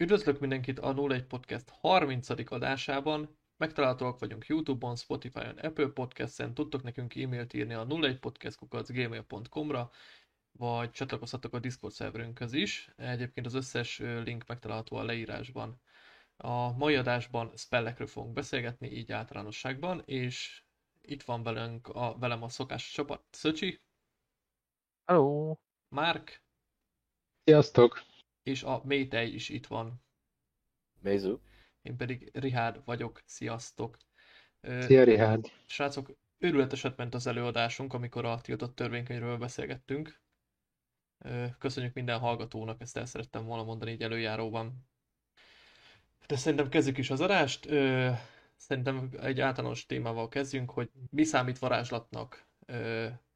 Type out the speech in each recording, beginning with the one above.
Üdvözlök mindenkit a 01 Podcast 30. adásában. Megtalálhatóak vagyunk Youtube-on, Spotify-on, Apple Podcast-en, tudtok nekünk e-mailt írni a 01podcastkukacgmail.com-ra, vagy csatlakozhatok a Discord szerverünkhöz is. Egyébként az összes link megtalálható a leírásban. A mai adásban spellekről fogunk beszélgetni, így általánosságban, és itt van velünk a, velem a szokás csapat. Szöcsi, Hello! Márk, Sziasztok! És a Métej is itt van. Méző. Én pedig Rihárd vagyok, sziasztok! Szia, Rihárd! Srácok, őrületeset ment az előadásunk, amikor a tiltott törvénykönyvről beszélgettünk. Köszönjük minden hallgatónak, ezt el szerettem volna mondani így előjáróban. De szerintem kezdjük is az adást. Szerintem egy általános témával kezdjünk, hogy mi számít varázslatnak.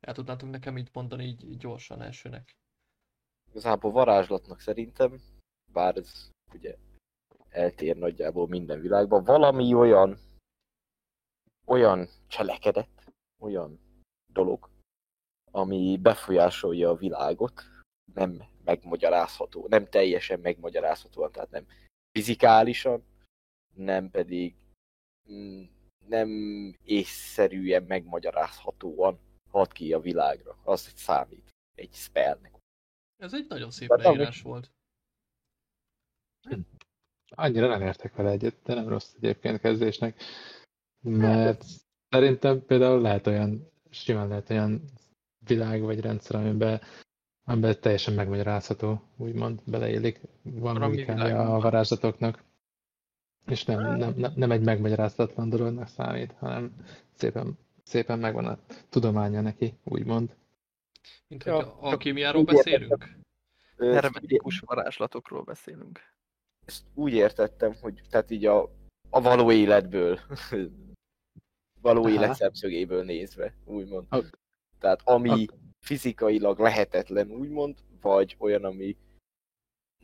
El tudnátok nekem így mondani így gyorsan elsőnek? Igazából varázslatnak szerintem, bár ez ugye eltér nagyjából minden világban, valami olyan, olyan cselekedet, olyan dolog, ami befolyásolja a világot, nem megmagyarázható, nem teljesen megmagyarázhatóan, tehát nem fizikálisan, nem pedig mm, nem észszerűen megmagyarázhatóan hat ki a világra. Az egy számít egy spellnek. Ez egy nagyon szép Hát, ami- leírás volt. Annyira nem értek vele egyet, de nem rossz egyébként kezdésnek. Mert szerintem például lehet olyan, simán lehet olyan világ vagy rendszer, amiben, amiben teljesen megmagyarázható, úgymond beleélik. Van logikája a varázslatoknak. És nem, nem, nem, nem egy megmagyarázatlan dolognak számít, hanem szépen, szépen megvan a tudománya neki, úgymond. Mint Ja, alkémiáról úgy beszélünk? Hermetikus varázslatokról beszélünk. ezt úgy értettem, hogy tehát így a, a való életből, való Aha. élet szemszögéből nézve, úgymond. Ak- Tehát ami ak- fizikailag lehetetlen, úgymond, vagy olyan, ami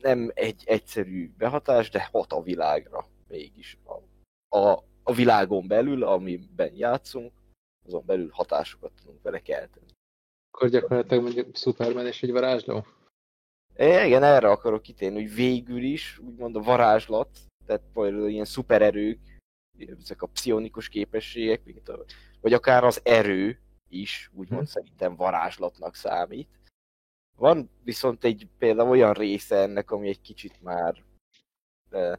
nem egy egyszerű behatás, de hat a világra mégis. A, a, a világon belül, amiben játszunk, azon belül hatásokat tudunk vele kelteni. Akkor gyakorlatilag mondjuk Superman és egy varázsló? É, igen, erre akarok kitérni, hogy végül is, úgymond a varázslat, tehát például ilyen szupererők, ezek a pszionikus képességek, mint a, vagy akár az erő is, úgymond Hm. szerintem varázslatnak számít. Van viszont egy például olyan része ennek, ami egy kicsit már de,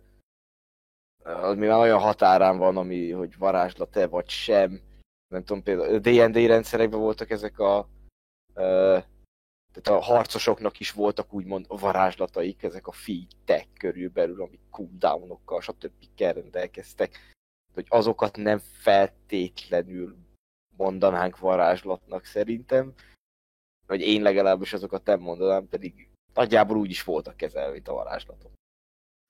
ami már olyan határán van, ami, hogy varázslat-e vagy sem. Nem tudom, például D&D rendszerekben voltak ezek a tehát a harcosoknak is voltak úgymond varázslataik, ezek a feat körülbelül, amik cooldownokkal, stb. rendelkeztek. Hogy azokat nem feltétlenül mondanánk varázslatnak szerintem, vagy én legalábbis azokat nem mondanám, pedig nagyjából úgy is voltak kezelve, mint a varázslatok.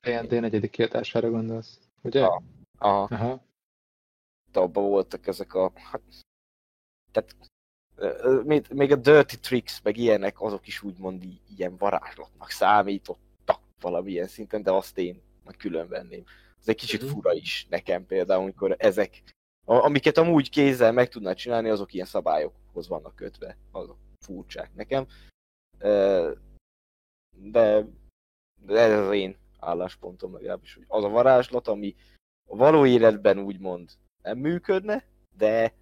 D&D negyedik kiadására gondolsz, ugye? Ah. Aha. Aha. abban voltak ezek a... Hát, tehát még, még a dirty tricks, meg ilyenek, azok is úgymond ilyen varázslatnak számítottak valamilyen szinten, de azt én külön venném. Ez egy kicsit Mhm. fura is nekem például, amikor ezek, amiket amúgy kézzel meg tudnád csinálni, azok ilyen szabályokhoz vannak kötve, azok furcsák nekem. De, de ez az én álláspontom legalábbis, hogy az a varázslat, ami a való életben úgymond nem működne, de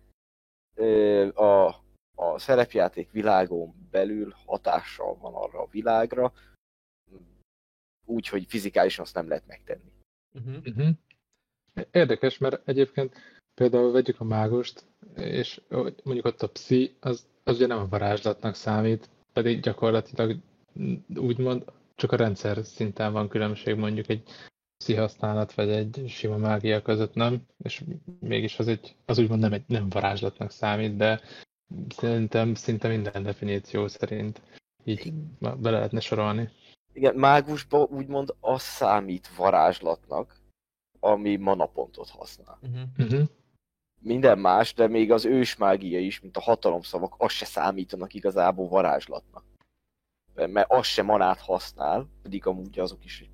a, a szerepjáték világon belül hatással van arra a világra, úgyhogy fizikálisan azt nem lehet megtenni. Uh-huh. Érdekes, mert egyébként például vegyük a mágust, és mondjuk ott a pszi, az, az ugye nem a varázslatnak számít, pedig gyakorlatilag úgymond csak a rendszer szinten van különbség mondjuk egy pszi használat vagy egy sima mágia között nem, és mégis az, egy, az úgymond nem, egy, nem varázslatnak számít, de szerintem szinte minden definíció szerint így be lehetne sorolni. Igen, mágusban úgymond az számít varázslatnak, ami manapontot használ. Uh-huh. Uh-huh. Minden más, de még az ősmágia is, mint a hatalomszavak, az se számítanak igazából varázslatnak. Mert az se manát használ, pedig amúgy azok is,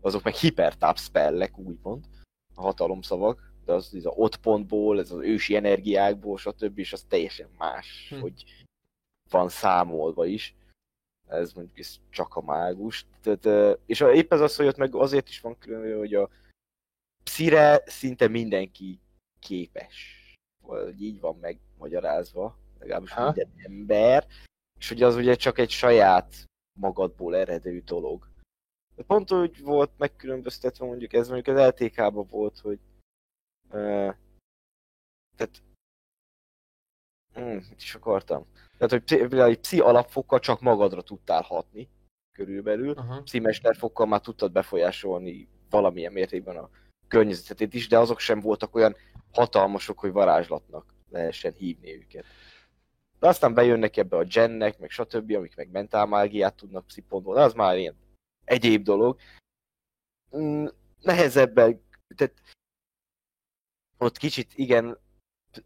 azok meg hipertáp spellek, úgymond, a hatalomszavak, de az, ez a ott pontból, ez az ősi energiákból, stb. és az teljesen más, Hm. hogy van számolva is. Ez mondjuk ez csak a mágus. Tehát, és épp ez az, hogy ott meg azért is van külön, hogy a pszire szinte mindenki képes. Vagy így van megmagyarázva, legalábbis Aha. minden ember. És hogy az ugye csak egy saját magadból eredő dolog. De pont úgy volt megkülönböztetve mondjuk ez mondjuk az LTK-ban volt, hogy uh, tehát hmm, mit is akartam? Tehát, hogy például egy pszi alapfokkal csak magadra tudtál hatni, körülbelül. Aha. Pszi mesterfokkal már tudtad befolyásolni valamilyen mértékben a környezetét is, de azok sem voltak olyan hatalmasok, hogy varázslatnak lehessen hívni őket. De aztán bejönnek ebbe a gennek, meg stb., amik meg mentálmágiát tudnak pszipontból, az már ilyen egyéb dolog. Mm, Nehezebben, tehát ott kicsit igen,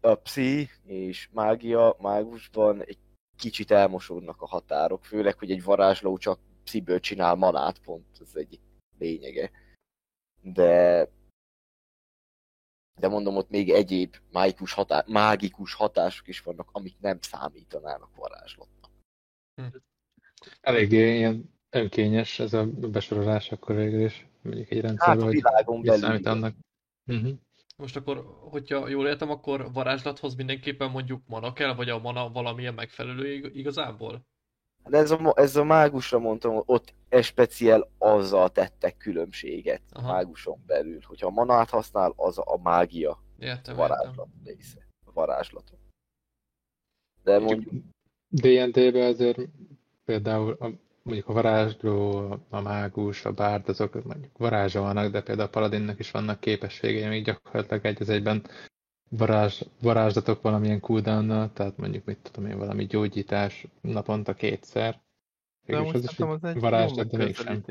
a pszi és mágia, mágusban egy kicsit elmosódnak a határok, főleg, hogy egy varázsló csak psziből csinál manát, pont ez egyik lényege. De de mondom, ott még egyéb mágikus, hatá mágikus hatások is vannak, amik nem számítanának varázslatnak. Eléggé ilyen önkényes ez a besorolás akkor végül is. Mondjuk egy Hát rendszerben, a hogy világon belül. annak. Uh-huh. Most akkor, hogyha jól értem, akkor varázslathoz mindenképpen mondjuk mana kell, vagy a mana valamilyen megfelelő ig- igazából? De ez a, ez a mágusra mondtam, ott e speciál azzal tettek különbséget a Aha. máguson belül. Hogyha a manát használ, az a mágia a Értem, értem. varázslat része. A. De mondjuk, D&D-ben azért például a, mondjuk a varázsló, a mágus, a bárd, azok mondjuk varázsolnak, de például a paladinnak is vannak képességei, amik gyakorlatilag egy az egyben varázs, varázslatok valamilyen cooldown tehát mondjuk mit tudom én, valami gyógyítás naponta kétszer. De amúgy az is az egy varázslat, de mégsem.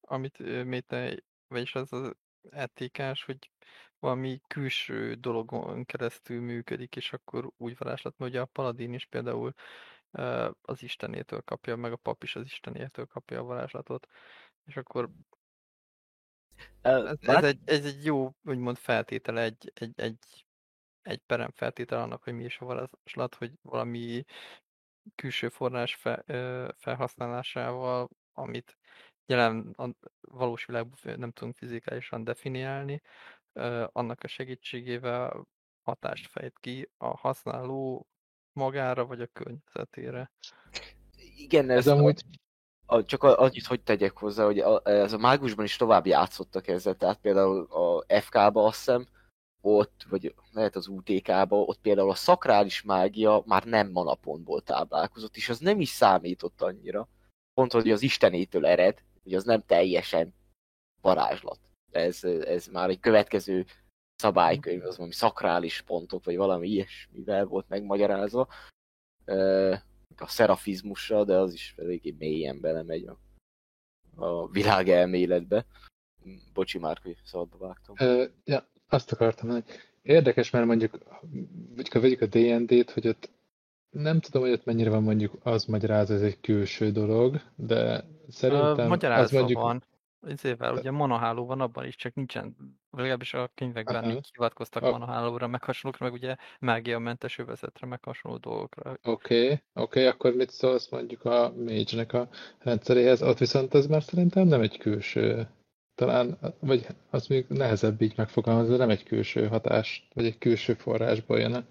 amit Méte, vagyis az az etikás, hogy valami külső dologon keresztül működik, és akkor úgy varázslat, ugye a paladin is például az istenétől kapja, meg a pap is az istenétől kapja a varázslatot, és akkor ez, ez, egy, ez egy jó, úgymond feltétele, egy, egy, egy, egy perem feltétel annak, hogy mi is a varázslat, hogy valami külső forrás fe, felhasználásával, amit jelen a valós világban nem tudunk fizikálisan definiálni, annak a segítségével hatást fejt ki a használó magára vagy a környezetére. igen, ez, Ez amúgy a, csak annyit, hogy tegyek hozzá, hogy a, ez a mágusban is tovább játszottak ezzel, tehát például a FK-ba azt hiszem, ott, vagy lehet az UTK-ba, ott például a szakrális mágia már nem manapontból táplálkozott, és az nem is számított annyira. Pont, hogy az istenétől ered, hogy az nem teljesen varázslat. Ez, ez már egy következő szabálykönyv, az valami szakrális pontok, vagy valami ilyesmivel volt megmagyarázva. A szerafizmussal, de az is eléggé mélyen belemegy a, a világelméletbe. Bocsi már, hogy szabadba vágtam. Ö, ja, azt akartam mondani. Érdekes, mert mondjuk, mondjuk ha vegyük a D&D-t, hogy ott nem tudom, hogy ott mennyire van mondjuk az magyarázva, ez egy külső dolog, de szerintem Ö, az Magyarázva mondjuk... van. Ezével, ugye monaháló van abban is, csak nincsen, legalábbis a könyvekben így hivatkoztak A- monahálóra, meg hasonlókra, meg ugye mágiamentes övezetre, meg hasonló dolgokra. Oké, okay, oké, okay, akkor mit szólsz mondjuk a Mage-nek a rendszeréhez? Ott viszont ez már szerintem nem egy külső, talán, vagy azt mondjuk nehezebb így megfogalmazni, nem egy külső hatás, vagy egy külső forrásból jön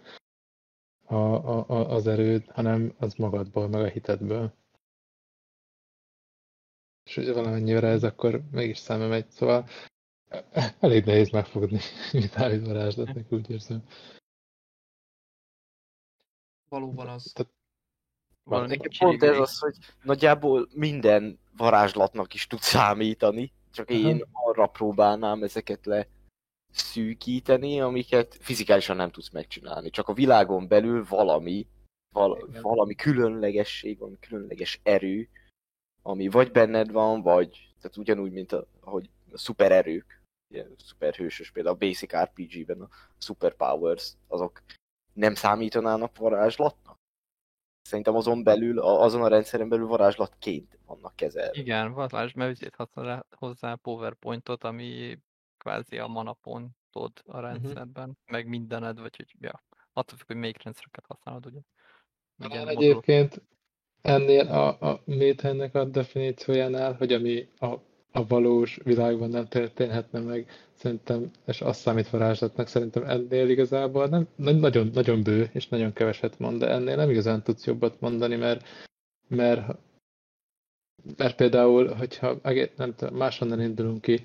a, a, a, az erőd, hanem az magadból, meg a hitedből. És ugye valamennyire ez akkor mégis szembe megy, szóval elég nehéz megfogni, mit állít varázslatnak, úgy érzem. Valóban az. Valami Nekem pont ez az, hogy nagyjából minden varázslatnak is tud számítani, csak én arra próbálnám ezeket le szűkíteni, amiket fizikálisan nem tudsz megcsinálni. Csak a világon belül valami, val- Igen. valami különlegesség, valami különleges erő, ami vagy benned van, vagy tehát ugyanúgy, mint a, ahogy a szupererők, ilyen szuperhősös, például a Basic RPG-ben a superpowers, azok nem számítanának varázslatnak? Szerintem azon belül, a- azon a rendszeren belül varázslatként vannak kezelve. Igen, varázs, mert ezért használ hozzá PowerPointot, ami kvázi a manapontod Mhm. a rendszerben, meg mindened, vagy hogy ja, attól függ, hogy melyik rendszereket használod, ugye. Modul- egyébként ennél a, a métennek a definíciójánál, hogy ami a, a valós világban nem történhetne meg, szerintem, és azt számít varázslatnak, szerintem ennél igazából nem, nagyon, nagyon bő, és nagyon keveset mond, de ennél nem igazán tudsz jobbat mondani, mert, mert, mert például, hogyha nem tudom, máshonnan indulunk ki,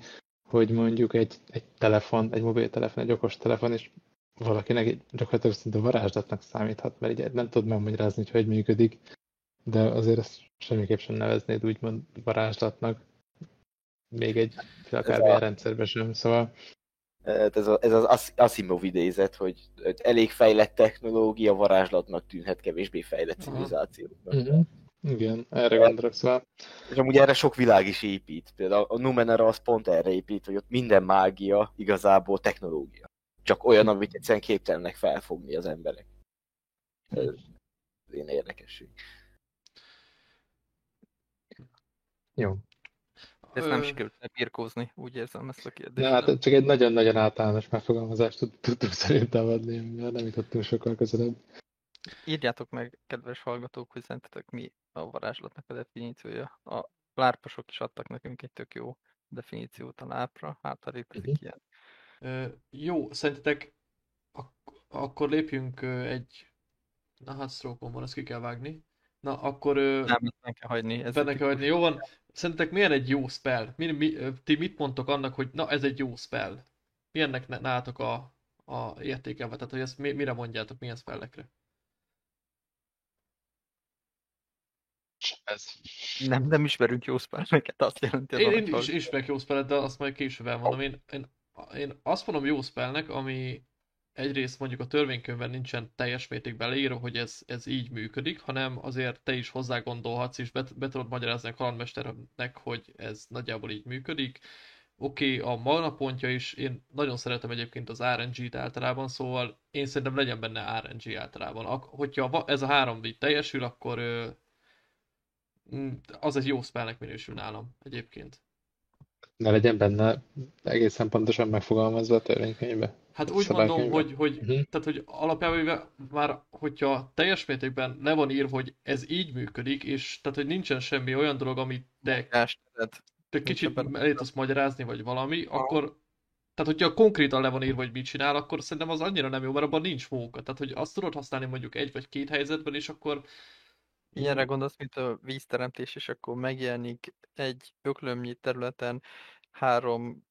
hogy mondjuk egy, egy telefon, egy mobiltelefon, egy okos telefon, és valakinek gyakorlatilag szinte varázslatnak számíthat, mert így nem tudod megmagyarázni, hogy hogy működik, de azért ezt semmiképp sem neveznéd úgymond varázslatnak, még egy akármilyen a... rendszerben sem, szóval... Hát ez, a, ez az Asimov idézet, hogy elég fejlett technológia varázslatnak tűnhet kevésbé fejlett civilizációknak. Uh-huh. Igen, erre gondolok, szóval. És amúgy erre sok világ is épít. Például a Numenera az pont erre épít, hogy ott minden mágia igazából technológia. Csak olyan, amit egyszerűen képtelenek felfogni az emberek. Ez én érdekesség. Jó. Ez nem sikerült birkózni, úgy érzem ezt a kérdést. De hát csak egy nagyon-nagyon általános megfogalmazást tudtunk szerintem adni, mert nem jutottunk sokkal közelebb. Írjátok meg, kedves hallgatók, hogy szerintetek mi a varázslatnak a definíciója. A lárposok is adtak nekünk egy tök jó definíciót a lápra, hát a létezik uh-huh. ilyen. Ö, jó, szerintetek ak- akkor lépjünk egy... Na hát stroke van, ezt ki kell vágni. Na, akkor... Nem, benne kell hagyni. Ez benne kell hagyni, jó van. Szerintetek milyen egy jó spell? Mi, mi, ti mit mondtok annak, hogy na ez egy jó spell? Milyennek nálatok a, a értékelve? Tehát, hogy ezt mi, mire mondjátok, milyen spellekre? Ez. Nem, nem ismerünk jó spelleket, azt jelenti. Én, én is ismerek jó spellet, de azt majd később elmondom. Én, én, én azt mondom jó spellnek, ami egyrészt mondjuk a törvénykönyvben nincsen teljes mértékben leírva, hogy ez, ez így működik, hanem azért te is hozzá gondolhatsz, és be, be tudod magyarázni a kalandmesternek, hogy ez nagyjából így működik. Oké, okay, a mana pontja is, én nagyon szeretem egyébként az RNG-t általában, szóval én szerintem legyen benne RNG általában. Hogyha ez a három így teljesül, akkor mm, az egy jó spellnek minősül nálam egyébként. Ne legyen benne egészen pontosan megfogalmazva a törvénykönyvbe. Hát úgy mondom, hogy, hogy, uh-huh. tehát, hogy alapjában már, hogyha teljes mértékben le van írva, hogy ez így működik, és tehát, hogy nincsen semmi olyan dolog, amit te, te kicsit elé tudsz magyarázni, vagy valami, ha. akkor tehát, hogyha konkrétan le van írva, hogy mit csinál, akkor szerintem az annyira nem jó, mert abban nincs móka. Tehát, hogy azt tudod használni mondjuk egy vagy két helyzetben, és akkor... Ilyenre gondolsz, mint a vízteremtés, és akkor megjelenik egy öklömnyi területen három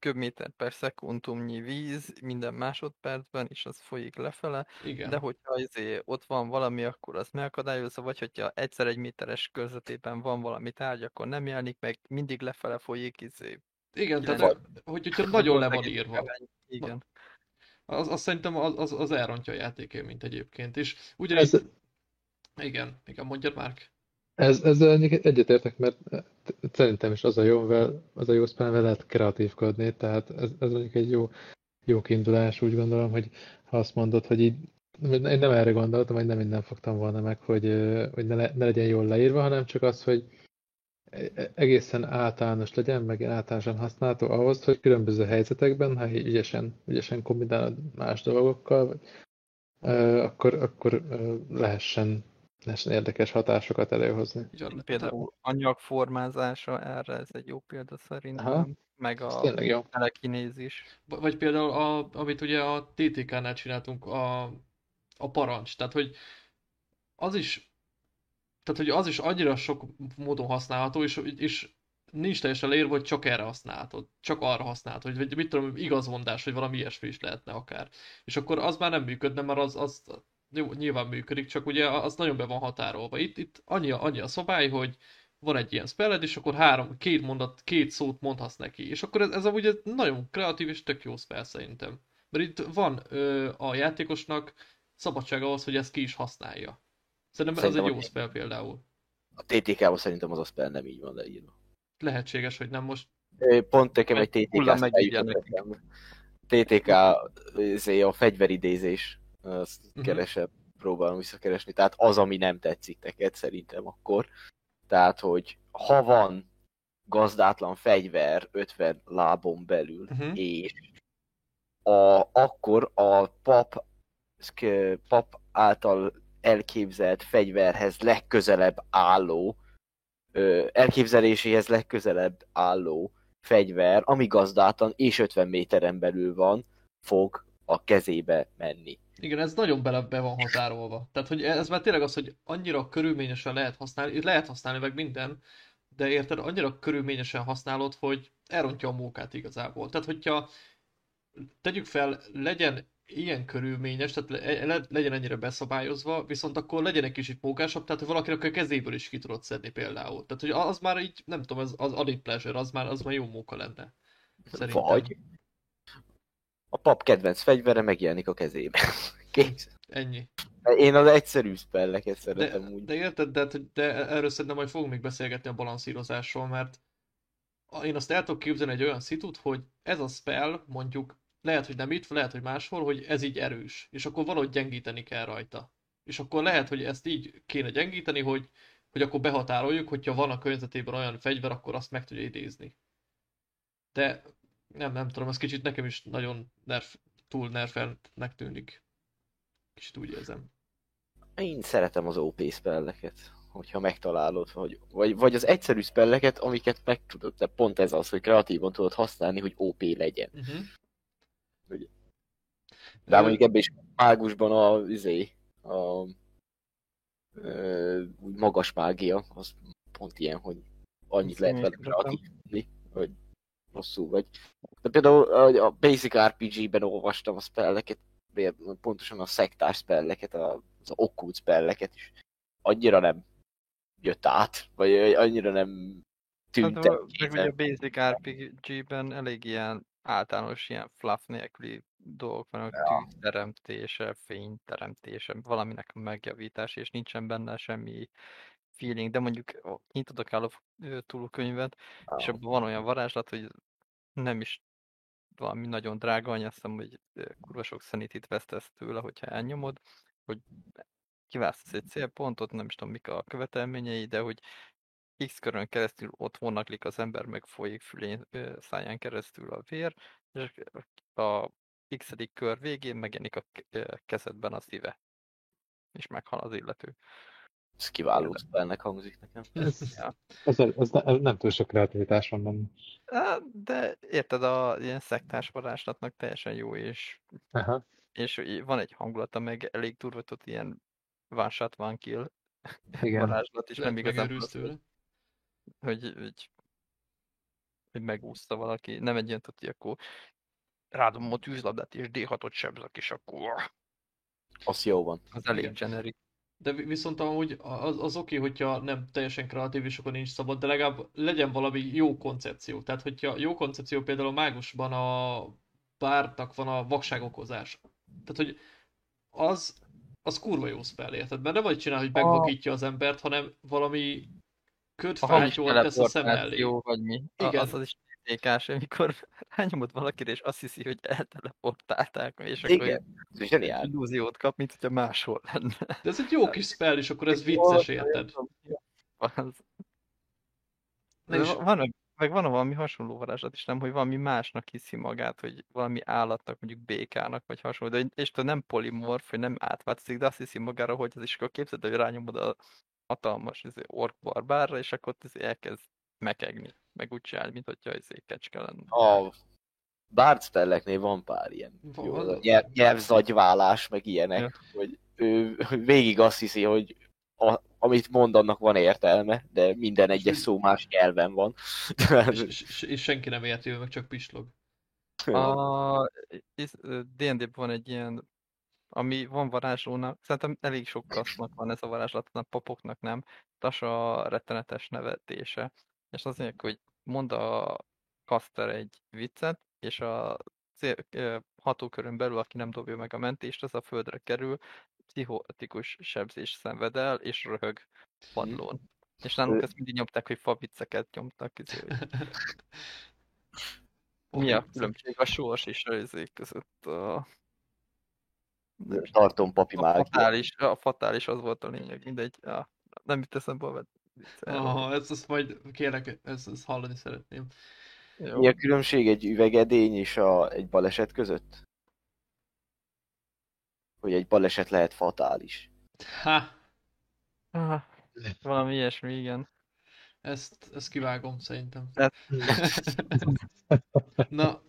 köbméter per szekundumnyi víz minden másodpercben, és az folyik lefele, Igen. de hogyha izé, ott van valami, akkor az megakadályozza, vagy hogyha egyszer egy méteres körzetében van valami tárgy, akkor nem jelenik meg, mindig lefele folyik, izé. Igen, tehát hogy, hogyha nagyon le van írva. Igen. Az, az szerintem az, az, az elrontja a játékélményt egyébként, és ugyanis... Ez... Igen, igen, mondjad Márk. Ez, ezzel egyetértek, mert szerintem is az a jó, az a jó spellvel lehet kreatívkodni, tehát ez, ez mondjuk egy jó, jó kiindulás, úgy gondolom, hogy ha azt mondod, hogy így én nem erre gondoltam, hogy nem minden fogtam volna meg, hogy, hogy ne, ne legyen jól leírva, hanem csak az, hogy egészen általános legyen, meg általánosan használható ahhoz, hogy különböző helyzetekben, ha ügyesen, ügyesen kombinálod más dolgokkal, vagy, akkor, akkor lehessen lehessen érdekes hatásokat előhozni. Igen, Például anyagformázása erre, ez egy jó példa szerintem. Aha. Meg a telekinézis. Vagy például, a, amit ugye a TTK-nál csináltunk, a, a parancs. Tehát, hogy az is tehát, hogy az is annyira sok módon használható, és, és nincs teljesen leírva, hogy csak erre használhatod, csak arra használhatod, vagy mit tudom, igazmondás, vagy valami ilyesmi is lehetne akár. És akkor az már nem működne, mert az, az jó, nyilván működik, csak ugye az nagyon be van határolva. Itt, itt annyi, a, annyi a szabály, hogy van egy ilyen spelled, és akkor három, két mondat, két szót mondhatsz neki. És akkor ez, ez amúgy nagyon kreatív és tök jó spell szerintem. Mert itt van ö, a játékosnak szabadság ahhoz, hogy ezt ki is használja. Szerintem, szerintem ez egy jó spell például. A TTK-ból szerintem az a spell nem így van leírva. Lehetséges, hogy nem most. Pont nekem egy TTK TTK a fegyveridézés azt uh-huh. keresem, próbálom visszakeresni. Tehát az, ami nem tetszik neked szerintem akkor. Tehát, hogy ha van gazdátlan fegyver 50 lábon belül, uh-huh. és a, akkor a pap, pap által elképzelt fegyverhez legközelebb álló, ö, elképzeléséhez legközelebb álló fegyver, ami gazdátlan és 50 méteren belül van, fog a kezébe menni. Igen, ez nagyon bele be van határolva. Tehát, hogy ez már tényleg az, hogy annyira körülményesen lehet használni, lehet használni meg minden, de érted, annyira körülményesen használod, hogy elrontja a mókát igazából. Tehát, hogyha tegyük fel, legyen ilyen körülményes, tehát le- legyen ennyire beszabályozva, viszont akkor legyen egy kicsit mókásabb, tehát hogy valakinek a kezéből is ki tudod szedni például. Tehát, hogy az már így, nem tudom, az, az added pleasure, az már, az már jó móka lenne. Szerintem. Vagy a pap kedvenc fegyvere megjelenik a kezébe. Kész. Ennyi. Én az egyszerű spelleket De, szeretem úgy. de érted, de, de erről szerintem majd fogunk még beszélgetni a balanszírozásról, mert én azt el tudok képzelni egy olyan szitut, hogy ez a spell mondjuk lehet, hogy nem itt, lehet, hogy máshol, hogy ez így erős, és akkor valahogy gyengíteni kell rajta. És akkor lehet, hogy ezt így kéne gyengíteni, hogy, hogy akkor behatároljuk, hogyha van a környezetében olyan fegyver, akkor azt meg tudja idézni. De nem, nem tudom, ez kicsit nekem is nagyon nerf, túl nerfeltnek tűnik. Kicsit úgy érzem. Én szeretem az OP spelleket, hogyha megtalálod, hogy, vagy, vagy az egyszerű spelleket, amiket meg tudod, de pont ez az, hogy kreatívan tudod használni, hogy OP legyen. Uh-huh. Ugye. De hát mondjuk ebben is mágusban a, izé, a ö, magas mágia, az pont ilyen, hogy annyit Ezt lehet vele kreatívni, hogy rosszul vagy. De például a Basic RPG-ben olvastam a spelleket, pontosan a szektás spelleket, az okkult spelleket is. Annyira nem jött át, vagy annyira nem Hát, tűnt el meg ugye a. Basic RPG-ben elég ilyen általános ilyen fluff nélküli dolgok vannak, Ja. tűzteremtése, fényteremtése, valaminek a megjavítása, és nincsen benne semmi feeling, de mondjuk nyitod a Call of Cthulhu könyvet, és Ah. abban van olyan varázslat, hogy nem is valami nagyon drága, annyi azt hiszem, hogy kurva sok szenitit vesztesz tőle, hogyha elnyomod, hogy kiválasztasz egy célpontot, nem is tudom mik a követelményei, de hogy X körön keresztül ott vonaklik az ember, meg folyik fülén, száján keresztül a vér, és a x kör végén megjelenik a kezedben a szíve, és meghal az illető. Ez kiváló spellnek hangzik nekem. Ez, Ja. ez, ez, ne- ez nem túl sok kreativitás van benne. De érted, a ilyen szektás varázslatnak teljesen jó, és, Aha. és van egy hangulata, meg elég durva, tudod, ilyen one shot, one kill Igen. varázslat, és nem igazán tőle. hogy, hogy, hogy megúszta valaki, nem egy ilyen, tudod, hogy akkor rádom a tűzlabdát, és D6-ot sebzek, és akkor Az jó van. az elég Igen. generic. De vi- viszont amúgy az, az oké, hogyha nem teljesen kreatív, és akkor nincs szabad, de legalább legyen valami jó koncepció. Tehát, hogyha jó koncepció például a mágusban a bárnak van a vakságokozás. Tehát, hogy az, az kurva jó spell, érted? Mert nem vagy csinál, hogy megvakítja az embert, hanem valami ködfátyol tesz a szem elé. teleportáció, vagy mi. Igen. az, az is tékás, amikor rányomod valakire, és azt hiszi, hogy elteleportálták, és akkor Igen, ez zseniál. illúziót kap, mint hogyha máshol lenne. De ez egy jó kis spell, és akkor ez vicces, érted? Va- van, meg van valami hasonló varázslat is, nem, hogy valami másnak hiszi magát, hogy valami állatnak, mondjuk békának, vagy hasonló, de és tudod, nem polimorf, hogy nem átváltozik, de azt hiszi magára, hogy az is akkor képzeld, hogy rányomod a hatalmas izé, ork barbárra, és akkor ott izé elkezd mekegni, meg úgy csinálni, mint hogyha izé kecske lenne. A Bard spelleknél van pár ilyen. Jó, az a nyelv, nyelvzagyválás, meg ilyenek, Ja. hogy ő végig azt hiszi, hogy a, amit mond, annak van értelme, de minden egyes szó más nyelven van. és, és, és senki nem érti, meg csak pislog. A D&D-ben van egy ilyen, ami van varázslónak, szerintem elég sok kasznak van ez a varázslat, a papoknak nem, Tasa rettenetes nevetése. És az mondják, hogy mond a kaszter egy viccet, és a hatókörön belül, aki nem dobja meg a mentést, az a földre kerül, pszichotikus sebzés szenved el, és röhög padlón. És nálunk ezt mindig nyomták, hogy favicceket nyomtak, izé, mi a különbség a sors és a izék között a... Tartom papi a fatális, a fatális az volt a lényeg, mindegy. Ja, nem jut eszembe a Aha, ezt, ezt majd kérlek, ezt, ezt hallani szeretném. Jó. Mi a különbség egy üvegedény és a, egy baleset között? Hogy egy baleset lehet fatális. Ha, Ah, valami ilyesmi, igen. ezt, ezt kivágom szerintem. Hát- Na,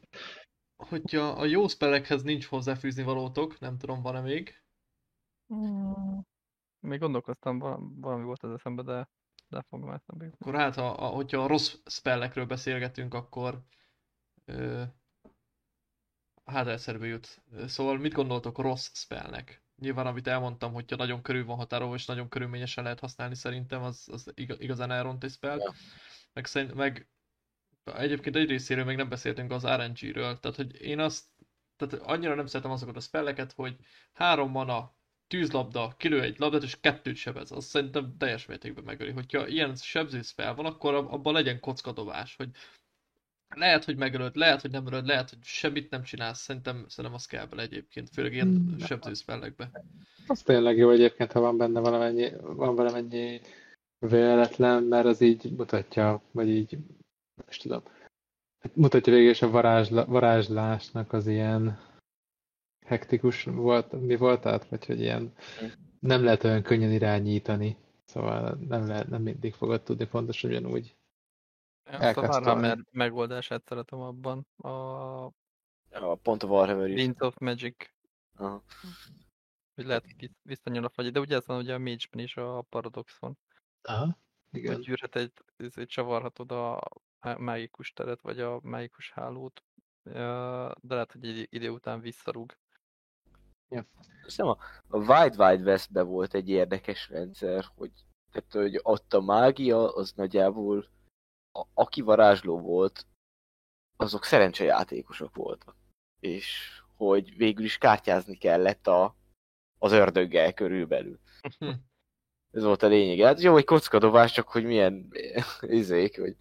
hogyha a jó spellekhez nincs hozzáfűzni valótok, nem tudom, van-e még? Mm. Még gondolkoztam, val- valami volt az eszembe, de de fogom jutni. Akkor hát, ha, a, hogyha a rossz spellekről beszélgetünk, akkor ö, hát egyszerűbb jut. Szóval mit gondoltok rossz spellnek? Nyilván, amit elmondtam, hogyha nagyon körül van határolva, és nagyon körülményesen lehet használni, szerintem az, az iga- igazán elront egy spell. Ja. Meg, szerint, meg egyébként egy részéről még nem beszéltünk az RNG-ről, tehát hogy én azt, tehát annyira nem szeretem azokat a spelleket, hogy három mana, tűzlabda, kilő egy labdát, és kettőt sebez. Az szerintem teljes mértékben megöli. Hogyha ilyen sebző spell van, akkor ab- abban legyen kockadobás, hogy lehet, hogy megölöd, lehet, hogy nem ölöd, lehet, hogy semmit nem csinálsz. Szerintem, szerintem az kell bele egyébként, főleg ilyen Hmm. sebző spellekbe. Az tényleg jó egyébként, ha van benne valamennyi, van valamennyi véletlen, mert az így mutatja, vagy így, is tudom, mutatja végül is a varázsla, varázslásnak az ilyen hektikus volt, mi volt át, vagy hogy ilyen nem lehet olyan könnyen irányítani, szóval nem, lehet, nem mindig fogod tudni pontosan ugyanúgy. Azt a Elkezdtem. Warhammer megoldását szeretem abban. A A pont a Warhammer is. Winds of Magic, Aha. hogy lehet visz- visszanyúl a fagy. De ugye ez van ugye a Mage-ben is a paradox van. Aha, igen. Hogy gyűrhet egy, egy csavarhatod a má- mágikus teret, vagy a mágikus hálót. De lehet, hogy egy idő után visszarúg. Hiszem a, a Wide Wide Westben volt egy érdekes rendszer, hogy, tehát, hogy ott a mágia az nagyjából a, aki varázsló volt, azok szerencsejátékosok voltak. És hogy végül is kártyázni kellett a, az ördöggel körülbelül. Ez volt a lényeg. Hát jó, egy kockadobás, csak hogy milyen izék, hogy...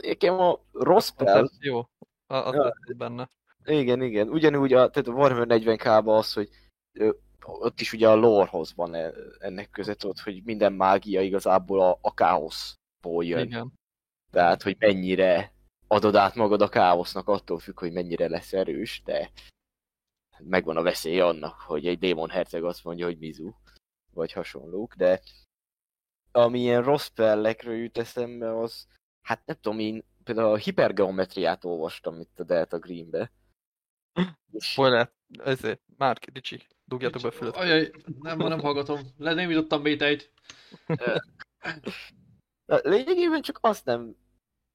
Nekem a rossz spell, lesz jó. Az Ja. benne. Igen, igen. Ugyanúgy a, tehát a Warhammer 40k-ban az, hogy ö, ott is ugye a lorehoz van e- ennek között, ott, hogy minden mágia igazából a, a káoszból jön. Igen. Tehát, hogy mennyire adod át magad a káosznak, attól függ, hogy mennyire lesz erős, de megvan a veszély annak, hogy egy démon herceg azt mondja, hogy mizu, vagy hasonlók, de ami ilyen rossz spellekről jut eszembe, az, hát nem tudom, én például a hipergeometriát olvastam itt a Delta Greenbe. Spoiler, ezért, Márk, Ricsi, dugjátok be a fülöt. Ajaj, nem, ma nem hallgatom. Le, nem jutottam méteit. Na, lényegében csak azt nem...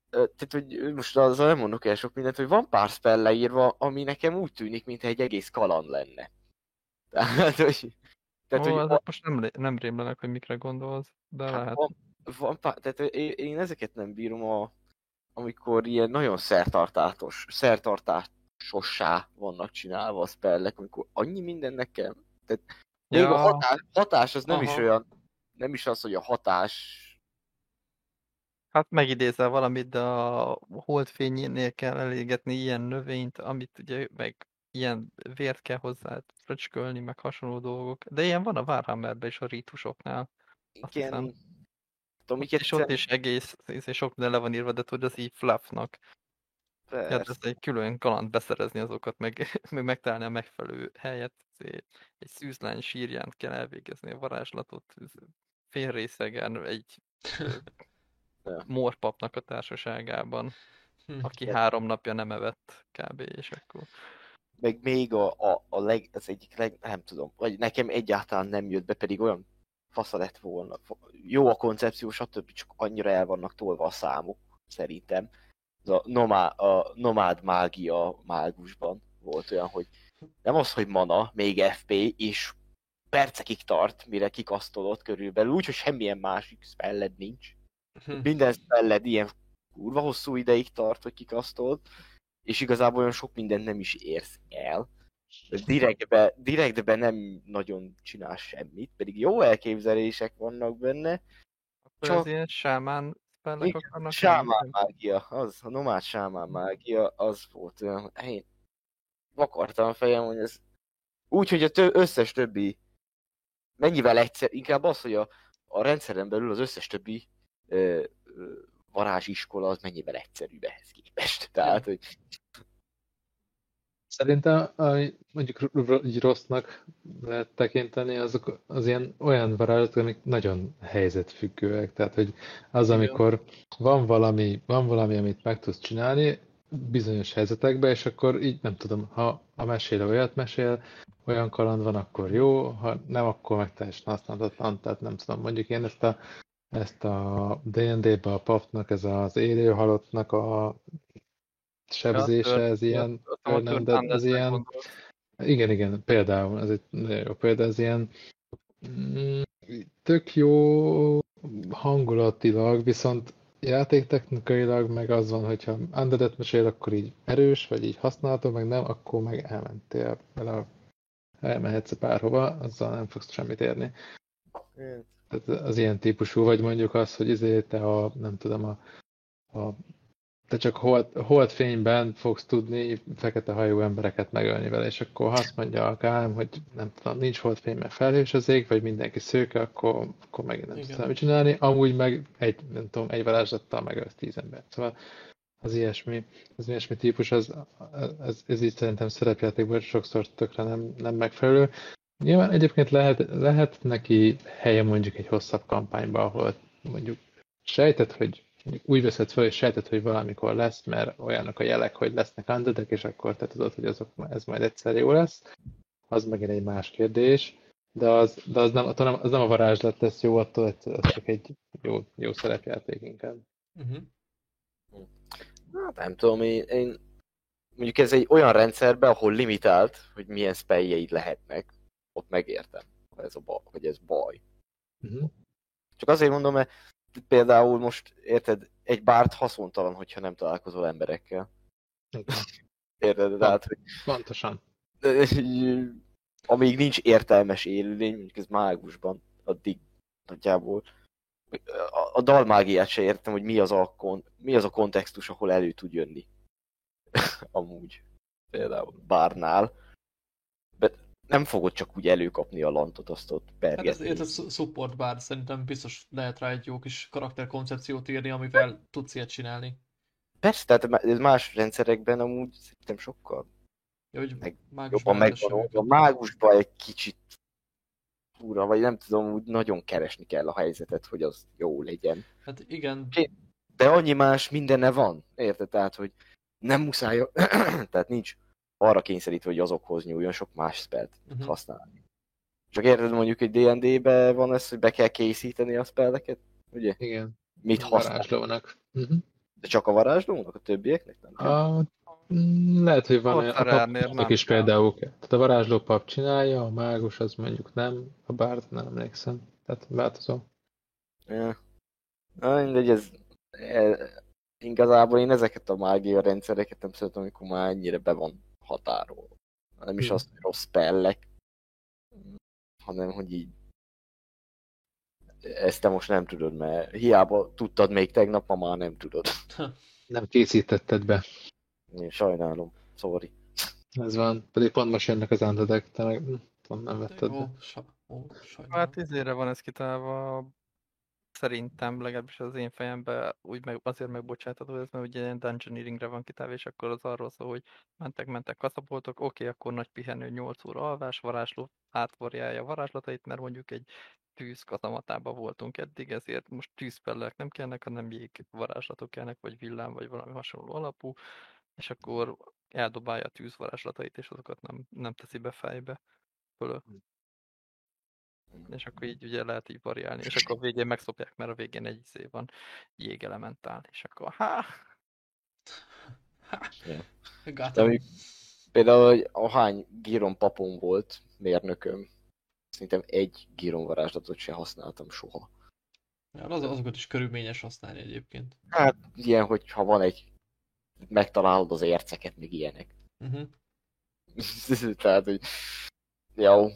Tehát, hogy most azzal nem mondok el sok mindent, hogy van pár spell leírva, ami nekem úgy tűnik, mintha egy egész kaland lenne. Tehát, hogy... Tehát, Ó, hogy ezek most nem, nem rémlenek, hogy mikre gondolsz, de Hát lehet. van, van pár, tehát én, én ezeket nem bírom, a, amikor ilyen nagyon szertartátos, szertartásossá vannak csinálva a spellek, amikor annyi mindennek kell. Tehát még Ja. a hatás, hatás az nem is Aha. olyan, nem is az, hogy a hatás, Hát megidézel valamit, de a holdfényénél kell elégetni ilyen növényt, amit ugye meg ilyen vért kell hozzá fröcskölni, meg hasonló dolgok. De ilyen van a Warhammerben is a rítusoknál. Azt ilyen, hiszem. tudom, és ott is egész, és sok minden le van írva, de tudod, az így fluffnak. Hát persze. ez egy külön kaland beszerezni azokat, meg, meg megtalálni a megfelelő helyet. Egy szűzlány sírján kell elvégezni a varázslatot, félrészegen egy morpapnak a társaságában, Hm. aki három napja nem evett kb. és akkor... meg még a, a, a leg, az egyik leg, nem tudom, vagy nekem egyáltalán nem jött be, pedig olyan fasza lett volna. Jó a koncepció, stb. csak annyira el vannak tolva a számok, szerintem. A, nomá, a nomád mágia mágusban volt olyan, hogy nem az, hogy mana, még FP, és percekig tart, mire kikasztolod körülbelül, úgyhogy semmilyen másik spelled nincs. Hm. Minden spelled ilyen kurva hosszú ideig tart, hogy kikasztolod, és igazából olyan sok mindent nem is érsz el. Direktbe, direktbe nem nagyon csinál semmit, pedig jó elképzelések vannak benne. Akkor Csak- az ilyen sámán Igen, akarnak Sámán mágia, az, a nomád sámán mágia, az volt olyan, én vakartam a fejem, hogy ez úgy, hogy a tö- összes többi mennyivel egyszer, inkább az, hogy a, a rendszeren belül az összes többi ö, ö, varázsiskola az mennyivel egyszerűbb ehhez képest. Tehát, hogy Szerintem, mondjuk így rossznak lehet tekinteni, azok az ilyen olyan varázslatok, amik nagyon helyzetfüggőek. Tehát, hogy az, amikor van valami, van valami, amit meg tudsz csinálni bizonyos helyzetekben, és akkor így nem tudom, ha a mesél olyat mesél, olyan kaland van, akkor jó, ha nem, akkor meg teljesen használhatatlan. Tehát nem tudom, mondjuk én ezt a ezt a D&D-be a papnak, ez az élő halottnak a sebzése, ez ilyen, nem, de ez ilyen, igen, igen, például, ez egy nagyon jó példa, ez ilyen mm, tök jó hangulatilag, viszont játéktechnikailag meg az van, hogyha undead mesél, akkor így erős, vagy így használható, meg nem, akkor meg elmentél vele, elmehetsz bárhova, azzal nem fogsz semmit érni. Tehát az ilyen típusú, vagy mondjuk az, hogy izé te a, nem tudom, a, a te csak hold, hold fényben fogsz tudni fekete hajú embereket megölni vele, és akkor ha azt mondja a KM, hogy nem tudom, nincs hold fény, meg felhős az ég, vagy mindenki szőke, akkor, akkor megint nem tudsz mit csinálni, amúgy meg egy, nem tudom, egy varázslattal megölsz tíz embert. Szóval az ilyesmi, az ilyesmi típus, az, ez, ez így szerintem szerepjátékban sokszor tökre nem, nem megfelelő. Nyilván egyébként lehet, lehet neki helye mondjuk egy hosszabb kampányban, ahol mondjuk sejtett, hogy úgy veszed fel, és sejtett, hogy valamikor lesz, mert olyanok a jelek, hogy lesznek undeadek, és akkor te tudod, hogy azok, ez majd egyszer jó lesz. Az megint egy más kérdés. De az, de az, nem, az nem a varázslat lesz jó, attól az csak egy jó, jó szerepjáték inkább. Uh-huh. Hát nem tudom, én, én mondjuk ez egy olyan rendszerben, ahol limitált, hogy milyen spelljeid lehetnek, ott megértem, hogy ez, a baj, hogy ez baj. Uh-huh. Csak azért mondom, mert például most, érted, egy bárt haszontalan, hogyha nem találkozol emberekkel. Érted? Tehát, hogy Pontosan. amíg nincs értelmes élőlény, mondjuk ez mágusban, addig nagyjából a, a dalmágiát se értem, hogy mi az, a kon, mi az a kontextus, ahol elő tud jönni. Amúgy. Például bárnál. Nem fogod csak úgy előkapni a lantot, azt ott Hát pergetni. ez, ez a support bár szerintem biztos lehet rá egy jó kis karakterkoncepciót írni, amivel tudsz ilyet csinálni. Persze, tehát más rendszerekben amúgy szerintem sokkal Ja, hogy Meg- jobban megvan. A mágusban egy kicsit fura, vagy nem tudom, úgy nagyon keresni kell a helyzetet, hogy az jó legyen. Hát igen, De annyi más mindenne van, érted? Tehát, hogy nem muszáj, tehát nincs arra kényszerítve, hogy azokhoz nyúljon sok más spellt uh-huh. használni. Csak érted, mondjuk egy D&D-be van ez, hogy be kell készíteni a spelleket, ugye? Igen. Mit A használ? varázslónak. Uh-huh. De csak a varázslónak, a többieknek nem kell? A, mm, lehet, hogy van Ott olyan, a a papnak is kell. például, tehát a varázsló pap csinálja, a mágus az mondjuk nem, a bárd nem emlékszem, tehát változó. Ja. Na, mindegy, ez, ez, igazából én ezeket a mágia rendszereket nem szeretem, amikor már ennyire be van határolva. Nem is Hm. az, hogy rossz spellek, hanem hogy így ezt te most nem tudod, mert hiába tudtad még tegnap, ma már nem tudod. Nem készítetted be. Én sajnálom, sorry. Ez van. Pedig pont most jönnek az andadek, te meg pont nem vetted be. sa, ó, sajnálom. Hát izére van ez kitalálva, szerintem legalábbis az én fejemben úgy meg, azért megbocsátható ez, mert ugye ilyen dungeoneeringre van kitálva, és akkor az arról szól, hogy mentek, mentek, kaszaboltok, oké, akkor nagy pihenő, 8 óra alvás, varázsló átvarjálja varázslatait, mert mondjuk egy tűz kazamatában voltunk eddig, ezért most tűzpellek nem kellnek, hanem jég varázslatok kellnek, vagy villám, vagy valami hasonló alapú, és akkor eldobálja a tűz varázslatait, és azokat nem, nem teszi be fejbe fölött. És akkor így ugye lehet így variálni, és akkor a végén megszopják, mert a végén egy izé van jégelementál, és akkor há, De Gátom. mondjuk például, hogy ahány gíron papom volt, mérnököm, szerintem egy gíron varázslatot se használtam soha. Ja, az, azokat is körülményes használni egyébként. Hát ilyen, hogy ha van egy, megtalálod az érceket, még ilyenek. Uh-huh. Tehát, hogy jó,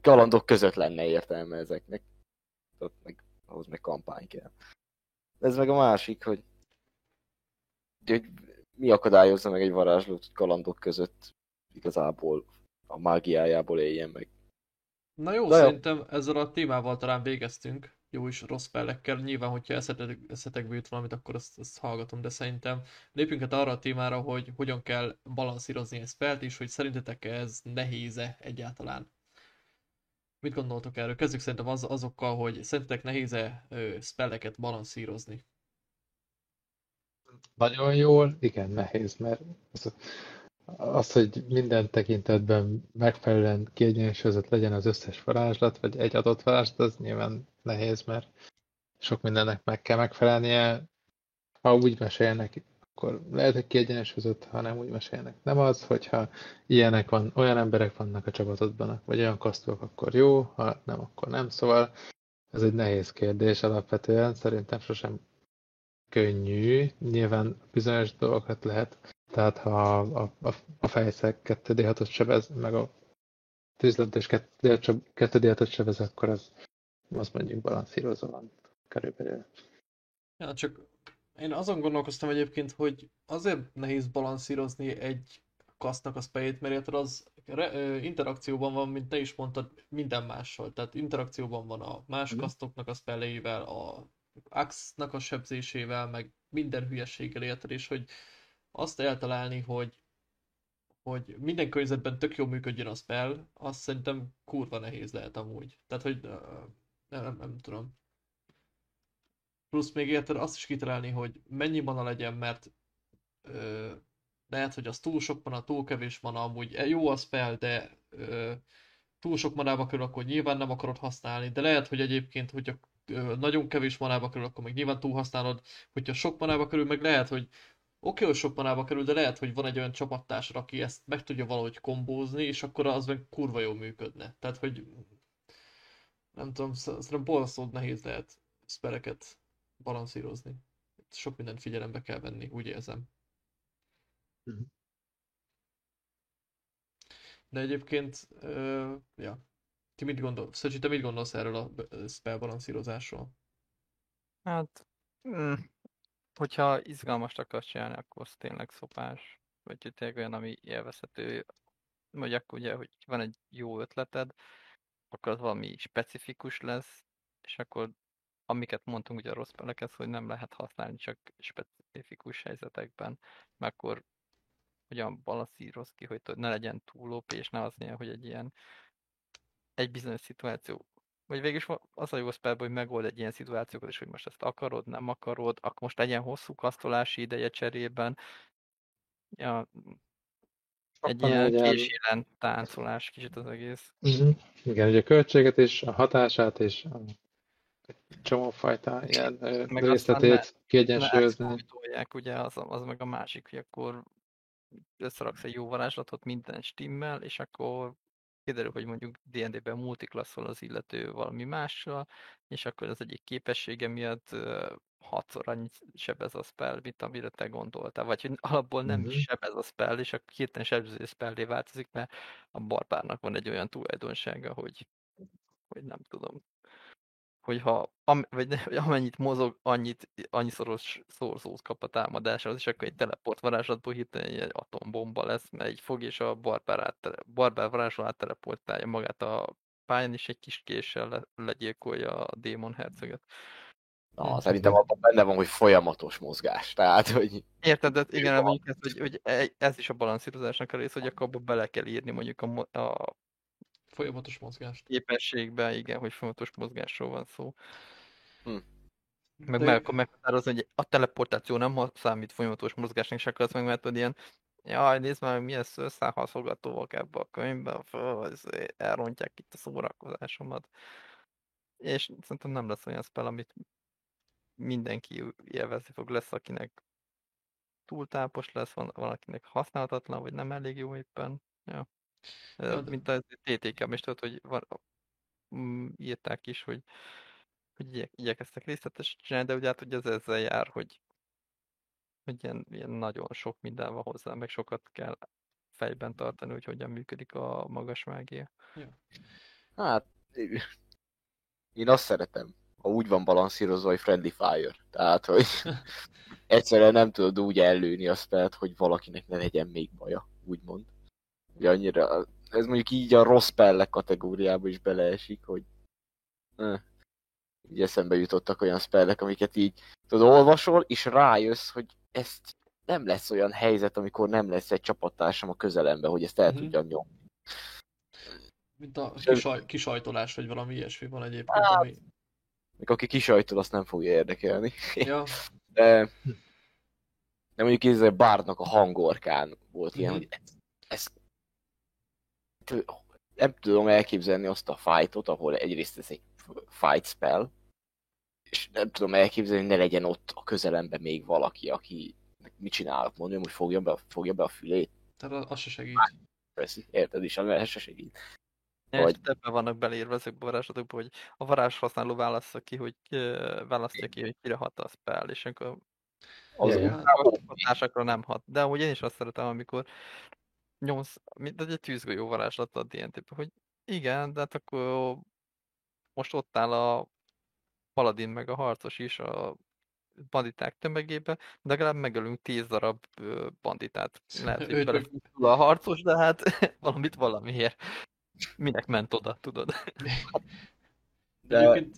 kalandok között lenne értelme ezeknek. Ott meg, ahhoz meg kampány kell. Ez meg a másik, hogy, hogy mi akadályozza meg egy varázslót, hogy kalandok között igazából a mágiájából éljen meg. Na jó, Na jó. szerintem ezzel a témával talán végeztünk. jó és rossz spellekkel. Nyilván, hogyha eszetek, eszetekbe jut valamit, akkor azt, azt hallgatom, de szerintem lépjünk át arra a témára, hogy hogyan kell balanszírozni egy spellt, és hogy szerintetek ez nehéz-e egyáltalán. Mit gondoltok erről? Kezdjük szerintem az, azokkal, hogy szerintetek nehéz-e spelleket balanszírozni? Nagyon jól, igen, nehéz, mert az, az, hogy minden tekintetben megfelelően kiegyensúlyozott legyen az összes varázslat, vagy egy adott varázslat, az nyilván nehéz, mert sok mindennek meg kell megfelelnie. Ha úgy mesélnek, akkor lehet, hogy kiegyensúlyozott, ha nem úgy mesélnek. Nem az, hogyha ilyenek van, olyan emberek vannak a csapatodban, vagy olyan kasztok, akkor jó, ha nem, akkor nem. Szóval ez egy nehéz kérdés alapvetően, szerintem sosem könnyű. Nyilván bizonyos dolgokat lehet tehát ha a, a, a fejszeg 2D6-ot sebez, meg a tűzlentés 2D6-ot sebez, akkor az, az mondjuk balanszírozva van körülbelül. Ja, csak én azon gondolkoztam egyébként, hogy azért nehéz balanszírozni egy kasznak a spejét, mert az re, interakcióban van, mint te is mondtad, minden mással. Tehát interakcióban van a más mm. kasztoknak a spelleivel, a axe-nak a sebzésével, meg minden hülyeséggel érted, és hogy azt eltalálni, hogy, hogy minden környezetben tök jól működjön a spell, azt szerintem kurva nehéz lehet amúgy. Tehát, hogy nem, nem, nem tudom. Plusz még érted azt is kitalálni, hogy mennyi mana legyen, mert ö, lehet, hogy az túl sok mana, túl kevés mana, amúgy e, jó a spell, de ö, túl sok manába kerül, akkor nyilván nem akarod használni, de lehet, hogy egyébként, hogyha nagyon kevés manába kerül, akkor meg nyilván túl használod, hogyha sok manába kerül, meg lehet, hogy oké, hogy sok manába kerül, de lehet, hogy van egy olyan csapattárs, aki ezt meg tudja valahogy kombózni, és akkor az meg kurva jól működne. Tehát, hogy nem tudom, szerintem borzasztó nehéz lehet szpereket balanszírozni. Sok mindent figyelembe kell venni, úgy érzem. Mhm. De egyébként, uh, ja. Ti mit gondolsz? Szöcsi, te mit gondolsz erről a spell balanszírozásról? Hát, mm, hogyha izgalmas akarsz csinálni, akkor az tényleg szopás, vagy hogy tényleg olyan, ami élvezhető, vagy akkor ugye, hogy van egy jó ötleted, akkor az valami specifikus lesz, és akkor amiket mondtunk ugye a rossz peleket, hogy nem lehet használni csak specifikus helyzetekben, mert akkor hogyan balanszíroz ki, hogy ne legyen túl OP, és ne az hogy egy ilyen egy bizonyos szituáció vagy végülis az a jó spell, hogy megold egy ilyen szituációkat is, hogy most ezt akarod, nem akarod, akkor most legyen hosszú kasztolási ideje cserében. Ja, egy akkor ilyen késélen táncolás kicsit az egész. Uh-huh. Igen, ugye a költséget és a hatását és a csomófajta ilyen meg részletét kiegyensúlyozni. ugye az, az meg a másik, hogy akkor összeraksz egy jó varázslatot minden stimmel, és akkor kiderül, hogy mondjuk D&D-ben multiklasszol az illető valami mással, és akkor az egyik képessége miatt hatszor annyit sebez a spell, mint amire te gondoltál. Vagy hogy alapból nem is sebez a spell, és akkor hirtelen sebző spellé változik, mert a barbárnak van egy olyan tulajdonsága, hogy, hogy nem tudom, hogyha am, vagy, vagy amennyit mozog, annyit, annyi-szoros szorzót kap a támadáshoz, és akkor egy teleport varázslatból hirtelen egy atombomba lesz, mert egy fog és a barbár, áttele, barbár varázsló átteleportálja magát a pályán, és egy kis késsel le, legyilkolja a démon herceget. Na, szerintem abban benne van, hogy folyamatos mozgás. Tehát, hogy... Érted, de igen, mondjuk ez, hogy, hogy ez is a balanszírozásnak a rész, hogy akkor abba bele kell írni mondjuk a, a Folyamatos mozgást. Képességben, igen, hogy folyamatos mozgásról van szó. Hm. Meg De... meg akkor meghatározni, hogy a teleportáció nem számít folyamatos mozgásnak, és akkor azt meg mert ilyen Jaj, nézd már, milyen szőrszálhaszolgatóak ebbe a könyvbe, elrontják itt a szórakozásomat. És szerintem nem lesz olyan spell, amit mindenki élvezni fog, lesz, akinek túltápos lesz, van, van akinek használhatatlan, vagy nem elég jó éppen. Ja. Ja, Mint a TTK-ben is tudod, hogy van, mm, írták is, hogy, hogy igyekeztek részletes csinálni, de ugye hát hogy ez ezzel jár, hogy, hogy ilyen, ilyen nagyon sok minden van hozzá, meg sokat kell fejben tartani, hogy hogyan működik a magas mágia. Ja. Hát, én azt szeretem, ha úgy van balanszírozva, hogy friendly fire. Tehát, hogy egyszerűen nem tudod úgy ellőni azt, spelt, hogy valakinek ne legyen még baja, úgymond hogy annyira, ez mondjuk így a rossz pellek kategóriába is beleesik, hogy eh. így eszembe jutottak olyan spellek, amiket így tudod, olvasol, és rájössz, hogy ezt nem lesz olyan helyzet, amikor nem lesz egy csapattársam a közelembe, hogy ezt el Mhm. tudjam nyomni. Mint a kisaj, kisajtolás, vagy valami ilyesmi van egyébként, Hát, ami... Még aki kisajtol, azt nem fogja érdekelni. Ja, De, de mondjuk ez a Bárdnak a hangorkán volt ilyen, Mhm. hogy ez, ez, nem tudom elképzelni azt a fightot, ahol egyrészt ez egy fight spell, és nem tudom elképzelni, hogy ne legyen ott a közelemben még valaki, aki mit csinálok, mondjam, hogy fogja be, fogja be a fülét, tehát az- az se segít. veszi, érted, és az se segít. Vagy- ebben vannak belírva ezekbe a varázslatokba, hogy a varázs használó válassza ki, hogy választja ki, hogy kire hat a spell, és akkor Az Ja, ja. a hatásokra nem hat. De amúgy én is azt szeretem, amikor nyomsz, mint egy tűzgolyó varázslat a dnt hogy igen, de hát akkor most ott áll a paladin meg a harcos is a banditák tömegébe, de legalább megölünk tíz darab banditát. Lehet, hogy a harcos, de hát valamit valamiért. Minek ment oda, tudod? De... Egyébként...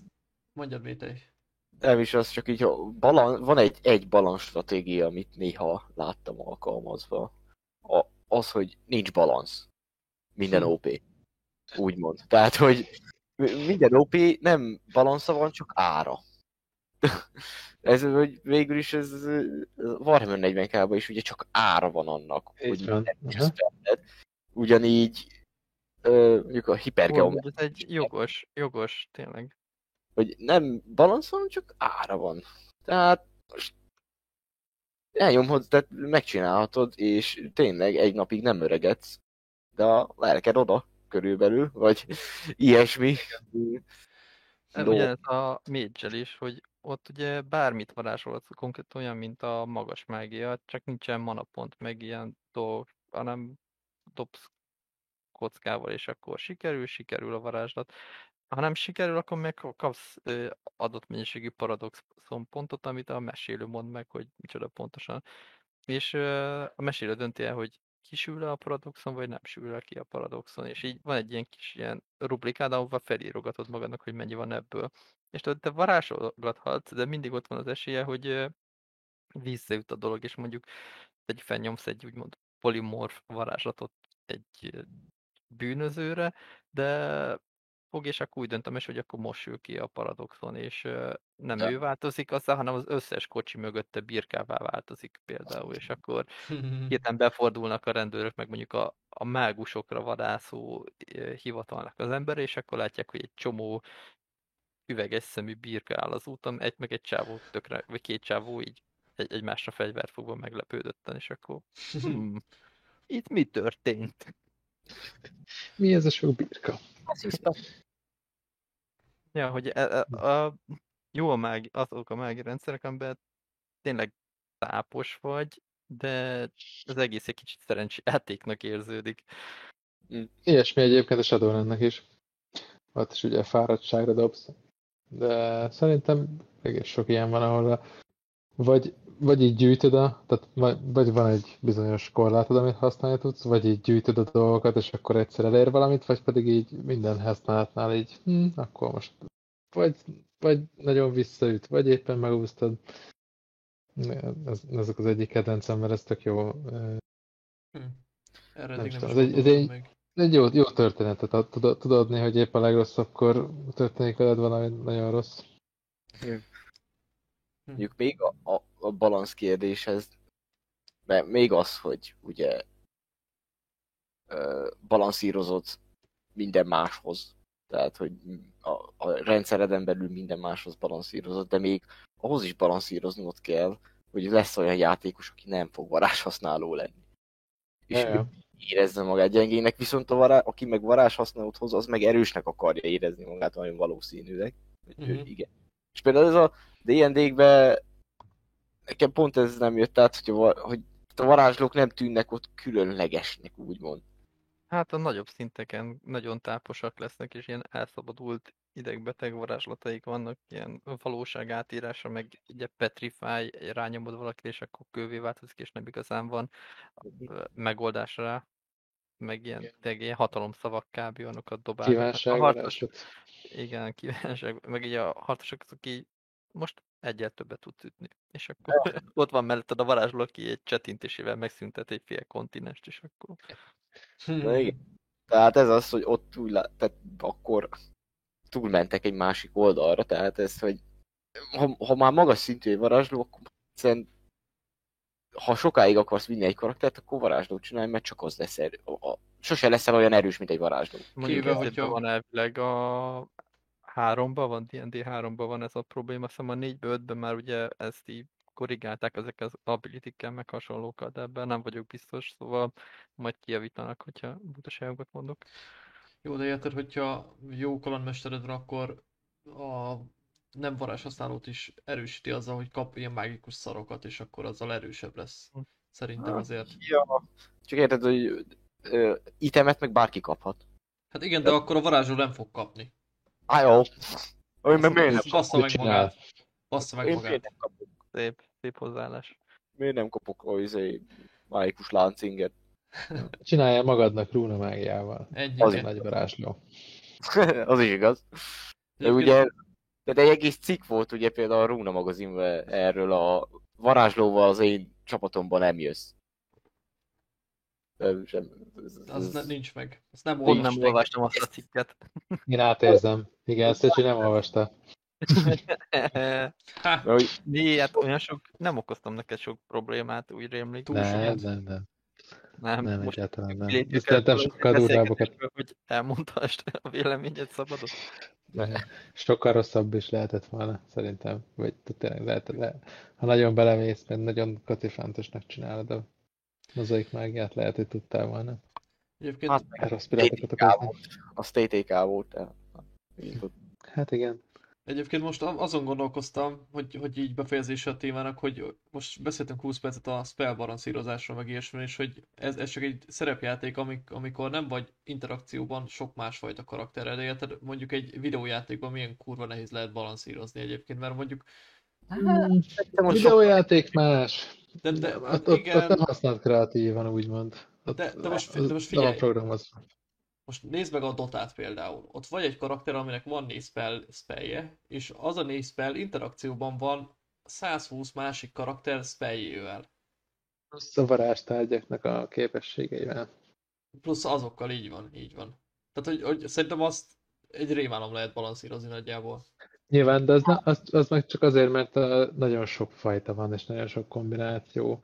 Mondjad, Métej. Nem is az, csak így balan, van egy, egy balans stratégia, amit néha láttam alkalmazva. A, az, hogy nincs balansz. Minden Hm. OP. Úgymond. Tehát, hogy mi- minden OP nem balansza van, csak ára. ez, hogy végül is ez ez Warhammer 40 k is ugye csak ára van annak, Így hogy van. spelled. Ugyanígy ö, mondjuk a hipergeometria Ez egy jogos, jogos, tényleg. hogy nem balanszol, csak ára van. Tehát most elnyomhatod, tehát megcsinálhatod, és tényleg egy napig nem öregedsz, de a lelked oda körülbelül, vagy ilyesmi. No. Ugyanez a mage is, hogy ott ugye bármit varázsolhatsz, konkrétan olyan, mint a magas mágia, csak nincsen manapont, meg ilyen dolgok, hanem dobsz kockával, és akkor sikerül, sikerül a varázslat. Ha nem sikerül, akkor meg kapsz adott mennyiségű paradoxon pontot, amit a mesélő mond meg, hogy micsoda pontosan. És a mesélő dönti el, hogy kisül a paradoxon, vagy nem sül le ki a paradoxon. És így van egy ilyen kis ilyen rubrikád, ahova felírogatod magadnak, hogy mennyi van ebből. És tudod, te varázsolgathatsz, de mindig ott van az esélye, hogy visszajut a dolog, és mondjuk egy felnyomsz egy úgymond polimorf varázslatot egy bűnözőre, de fog, és akkor úgy dönt a mes, hogy akkor most sül ki a paradoxon, és nem De- ő változik azzal, hanem az összes kocsi mögötte birkává változik például, és akkor hirtelen befordulnak a rendőrök, meg mondjuk a, a mágusokra vadászó hivatalnak az ember, és akkor látják, hogy egy csomó üveges szemű birka áll az úton, egy meg egy csávó tökre, vagy két csávó így egy, egymásra fegyvert fogva meglepődötten, és akkor hmm, itt mi történt? Mi ez a sok birka? Ja, hogy e, e, a, jó a mági, azok a mági rendszerek, amiben tényleg tápos vagy, de az egész egy kicsit szerencséjátéknak érződik. Ilyesmi egyébként a Shadowrunnek is. Ott is ugye fáradtságra dobsz. De szerintem egész sok ilyen van, ahol a- vagy, vagy így gyűjtöd a, tehát vagy, vagy van egy bizonyos korlátod, amit használni tudsz, vagy így gyűjtöd a dolgokat, és akkor egyszer elér valamit, vagy pedig így minden használatnál így, hm, akkor most vagy, vagy nagyon visszaüt, vagy éppen megúsztad. Ez, ezek az egyik kedvencem, mert ez tök jó. Hm. Erre Nem nem ez egy- egy- meg. Egy jó, jó történetet ad, tud, tud adni, hogy épp a legrosszabbkor történik veled valami nagyon rossz. Mondjuk még a, a, a balansz kérdéshez, mert még az, hogy ugye ö, balanszírozod minden máshoz, tehát hogy a, a rendszereden belül minden máshoz balanszírozod, de még ahhoz is balanszíroznod kell, hogy lesz olyan játékos, aki nem fog varázshasználó lenni. És ő érezze magát gyengének, viszont a vará, aki meg varázshasználót hoz, az meg erősnek akarja érezni magát nagyon valószínűleg. Hogy ő, Mhm. igen. És például ez a D&D-kben nekem pont ez nem jött át, hogy a, hogy a varázslók nem tűnnek ott különlegesnek, úgymond. Hát a nagyobb szinteken nagyon táposak lesznek, és ilyen elszabadult idegbeteg varázslataik vannak, ilyen valóság átírása, meg ugye petrify, rányomod valakire, és akkor kővé változik, és nem igazán van megoldás rá. meg ilyen, tényleg ilyen hatalomszavak kb. olyanokat dobálnak. Kívánság, a harcos, igen, kívánság, meg így a harcosok azok így most egyet többet tudsz ütni. És akkor ott van melletted a varázsló, aki egy csetintésével megszüntet egy fél kontinest, és akkor... Na igen. Tehát ez az, hogy ott úgy lá... tehát akkor túlmentek egy másik oldalra, tehát ez, hogy ha, ha már magas szintű egy varázsló, akkor egyszerűen ha sokáig akarsz vinni egy karaktert, akkor varázslót csinálj, mert csak az lesz erő. A, a, sose leszel olyan erős, mint egy varázsló. Mondjuk Kivéve, ezért hogyha- van elvileg a háromban van, D&D 3-ban van ez a probléma, hiszem a 4-ben, 5-ben már ugye ezt így korrigálták ezek az ability meg hasonlókat, de ebben nem vagyok biztos, szóval majd kijavítanak, hogyha butaságokat mondok. Jó, de érted, hogyha jó kalandmestered van, akkor a nem varázshasználót is erősíti azzal, hogy kap ilyen mágikus szarokat, és akkor azzal erősebb lesz. Hm. Szerintem Ah. azért. Ja. Csak érted, hogy ö, itemet meg bárki kaphat. Hát igen, de akkor a varázsló nem fog kapni. Á, jó. Olyan, mert miért nem Bassza meg magát. Bassza meg Én magát. miért nem kapok, Szép, szép hozzáállás. miért nem kapok izé, mágikus láncinget? Csinálja magadnak rúna mágiával. Ennyi. Az a nagy varázsló. az is igaz. De ugye, de egy egész cikk volt ugye például a Runa magazinban erről a varázslóval az én csapatomban nem jössz. Nem, sem, ez, Az ne, nincs meg. Azt nem Pont nem olvastam azt a cikket. Én átérzem. Igen, Szöcsi nem olvasta. Ha, Mert, hogy Mi, hát olyan sok, nem okoztam neked sok problémát, úgy rémlik. Túl Nem, nem, nem. nem, Nem, most egyáltalán nem. a sokkal durvábbakat. hogy elmondhast a véleményed szabadon. Sokkal rosszabb is lehetett volna, szerintem. Vagy tényleg lehet, le, ha nagyon belemész, mert nagyon kacifántosnak csinálod a mozaik mágiát, lehet, hogy tudtál volna. Egyébként hát, Rossz pirátokat TTK okozni. volt. Az TTK volt. tehát, Hát igen. Egyébként most a- azon gondolkoztam, hogy, hogy így befejezése a témának, hogy most beszéltünk 20 percet a spell balanszírozásról, meg ilyesmi, és hogy ez, ez csak egy szerepjáték, amik, amikor nem vagy interakcióban sok másfajta karakterrel, de érted, mondjuk egy videójátékban milyen kurva nehéz lehet balanszírozni egyébként, mert mondjuk, Hmm, most sok, videójáték más. de, de, ott, hát ott, ott igen, nem használt kreatívan, úgymond. Ott, De- de most az de most figyelj. programozva. most nézd meg a Dotát például. Ott vagy egy karakter, aminek van négy spell, spellje, és az a négy spell interakcióban van 120 másik karakter spelljével. Plusz a varázstárgyaknak a képességeivel. Plusz azokkal így van, így van. Tehát, hogy, hogy szerintem azt egy rémálom lehet balanszírozni nagyjából. Nyilván, de az, ne, az, az meg csak azért, mert a, nagyon sok fajta van, és nagyon sok kombináció.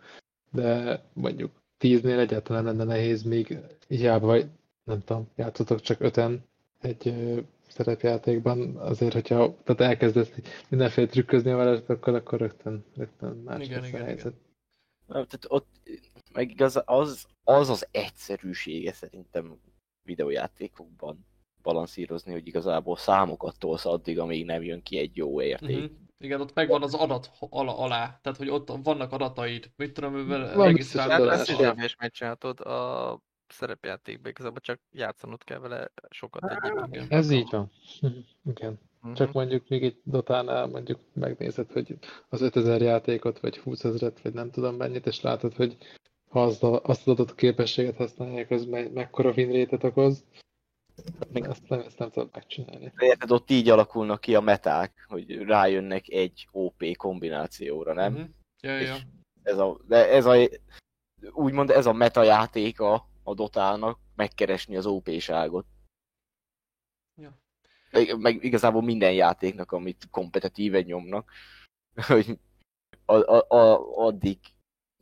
De mondjuk tíznél egyáltalán lenne nehéz, még hiába, vagy nem tudom, játszotok csak öten egy ö, szerepjátékban, azért, hogyha tehát elkezdesz mindenféle trükközni a varázslatokkal, akkor rögtön, rögtön más Igen, lesz igen, a helyzet. nem, tehát ott meg igaz, az, az az egyszerűsége szerintem videójátékokban balanszírozni, hogy igazából számokat tolsz addig, amíg nem jön ki egy jó érték. Mhm. Igen, ott megvan az adat ala, alá, tehát hogy ott vannak adataid, mit tudom, mivel regisztrálod Hát ezt a- is tudás. el is megcsináltod a szerepjátékban, igazából csak játszanod kell vele sokat egyébként. Igen. Ez így van. Igen. Mhm. Csak mondjuk még egy Dotánál mondjuk megnézed, hogy az 5000 játékot, vagy 20 ezeret, vagy nem tudom mennyit, és látod, hogy ha azt, a, azt az adott képességet használják, az me, mekkora winrate-et okoz, még azt nem, ezt nem tudod megcsinálni. Érted, ott így alakulnak ki a meták, hogy rájönnek egy OP kombinációra, nem? Mhm. Ja, ja, ez a, de ez a, úgymond ez a meta játéka a Dotának, megkeresni az OP-ságot. Ja. Meg, meg igazából minden játéknak, amit kompetitíven nyomnak, hogy a, a, a, addig,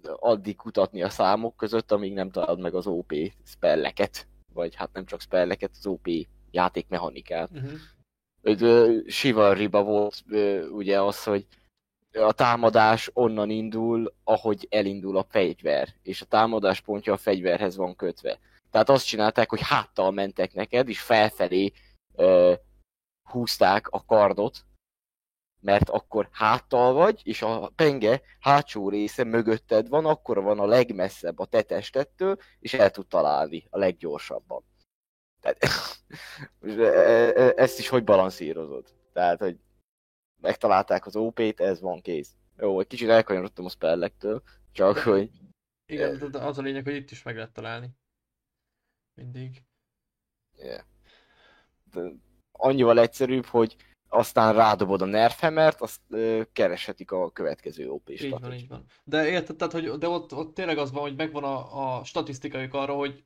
addig kutatni a számok között, amíg nem találod meg az OP spelleket, vagy hát nem csak spelleket, az OP játékmechanikát. Mhm. Ö, ö, Chivalry-ba volt ö, ugye az, hogy a támadás onnan indul, ahogy elindul a fegyver, és a támadás pontja a fegyverhez van kötve. Tehát azt csinálták, hogy háttal mentek neked, és felfelé ö, húzták a kardot, mert akkor háttal vagy, és a penge hátsó része mögötted van, akkor van a legmesszebb a te testettől, és el tud találni a leggyorsabban. Tehát, ezt is hogy balanszírozod? Tehát, hogy megtalálták az OP-t, ez van kész. Jó, egy kicsit elkanyarodtam a spellektől, csak hogy Igen, de az a lényeg, hogy itt is meg lehet találni. mindig. Yeah. De annyival egyszerűbb, hogy aztán rádobod a nerfemert, azt ö, kereshetik a következő op Így van, így van. De érted, tehát, hogy de ott, ott tényleg az van, hogy megvan a, a statisztikaik arra, hogy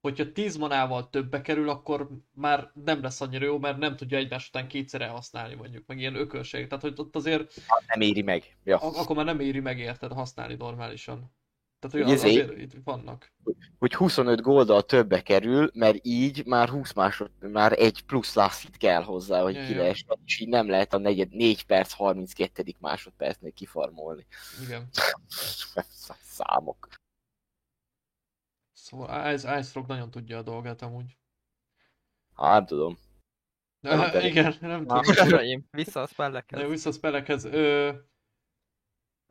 hogyha 10 manával többbe kerül, akkor már nem lesz annyira jó, mert nem tudja egymás után kétszer használni mondjuk, meg ilyen ökölség. Tehát, hogy ott azért Hát nem éri meg. Ja. ak- akkor már nem éri meg érted használni normálisan. Tehát, hogy az, Izé- azért itt vannak. Hogy 25 golddal többe kerül, mert így már 20 másod, már egy plusz lasszit kell hozzá, hogy Ja, ki és így nem lehet a negyed, 4 perc 32. másodpercnél kifarmolni. Igen. Számok. Szóval Ice, Ice Frog nagyon tudja a dolgát amúgy. Hát nem tudom. Nem De, pedig. igen, nem tudom. uraim, vissza a De spellekhez. vissza a spellekhez. Ö,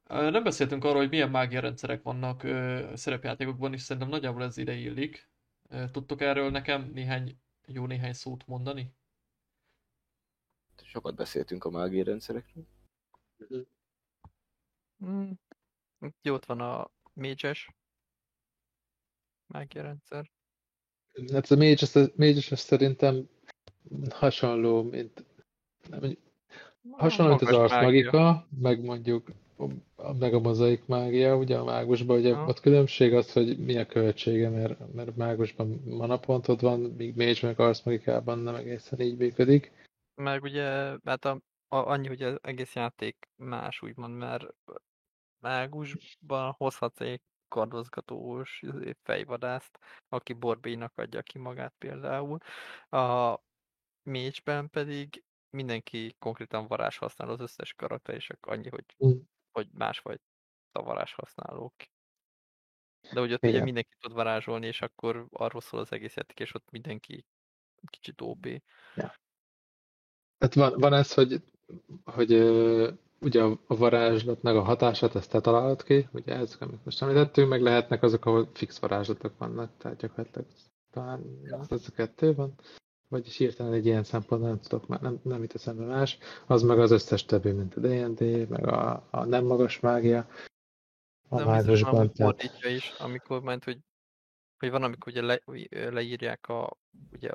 nem beszéltünk arról, hogy milyen mágia rendszerek vannak ö, szerepjátékokban, és szerintem nagyjából ez ide illik. Ö, tudtok erről nekem néhány, jó néhány szót mondani? Sokat beszéltünk a mágiai rendszerekről. Mm. Jó, ott van a mage-es mágia rendszer. Hát a mage mage szerintem hasonló, mint nem, hasonló, mint az. Magica, meg mondjuk a- meg a mozaik mágia, ugye a mágusban, ugye Aha. ott különbség az, hogy mi a költsége, mert, mert mágusban manapontod van, míg mage meg Ars Magicában nem egészen így működik. Meg ugye, hát a, a, annyi, hogy az egész játék más, úgymond, mert mágusban hozhatsz egy kardozgatós izé, fejvadászt, aki borbénak adja ki magát például. A mage pedig mindenki konkrétan varázs használ az összes karakter, és annyi, hogy, Hogy másfajta varázs használók. De hogy ott ugye Igen. mindenki tud varázsolni, és akkor arról szól az egész játék, és ott mindenki kicsit OP. Tehát van, van ez, hogy, hogy ö, ugye a varázslatnak a hatását ezt te találod ki, ugye ezek, amit most említettünk, meg lehetnek azok, ahol fix varázslatok vannak, tehát gyakorlatilag talán ez a kettő van. Vagyis hirtelen egy ilyen szempontból nem tudok már, nem, nem jut eszembe más. Az meg az összes többi, mint a D&D, meg a, a nem magas mágia. A biztos mágusban, fordítja is, amikor ment, hogy, hogy van, amikor ugye le, leírják a, ugye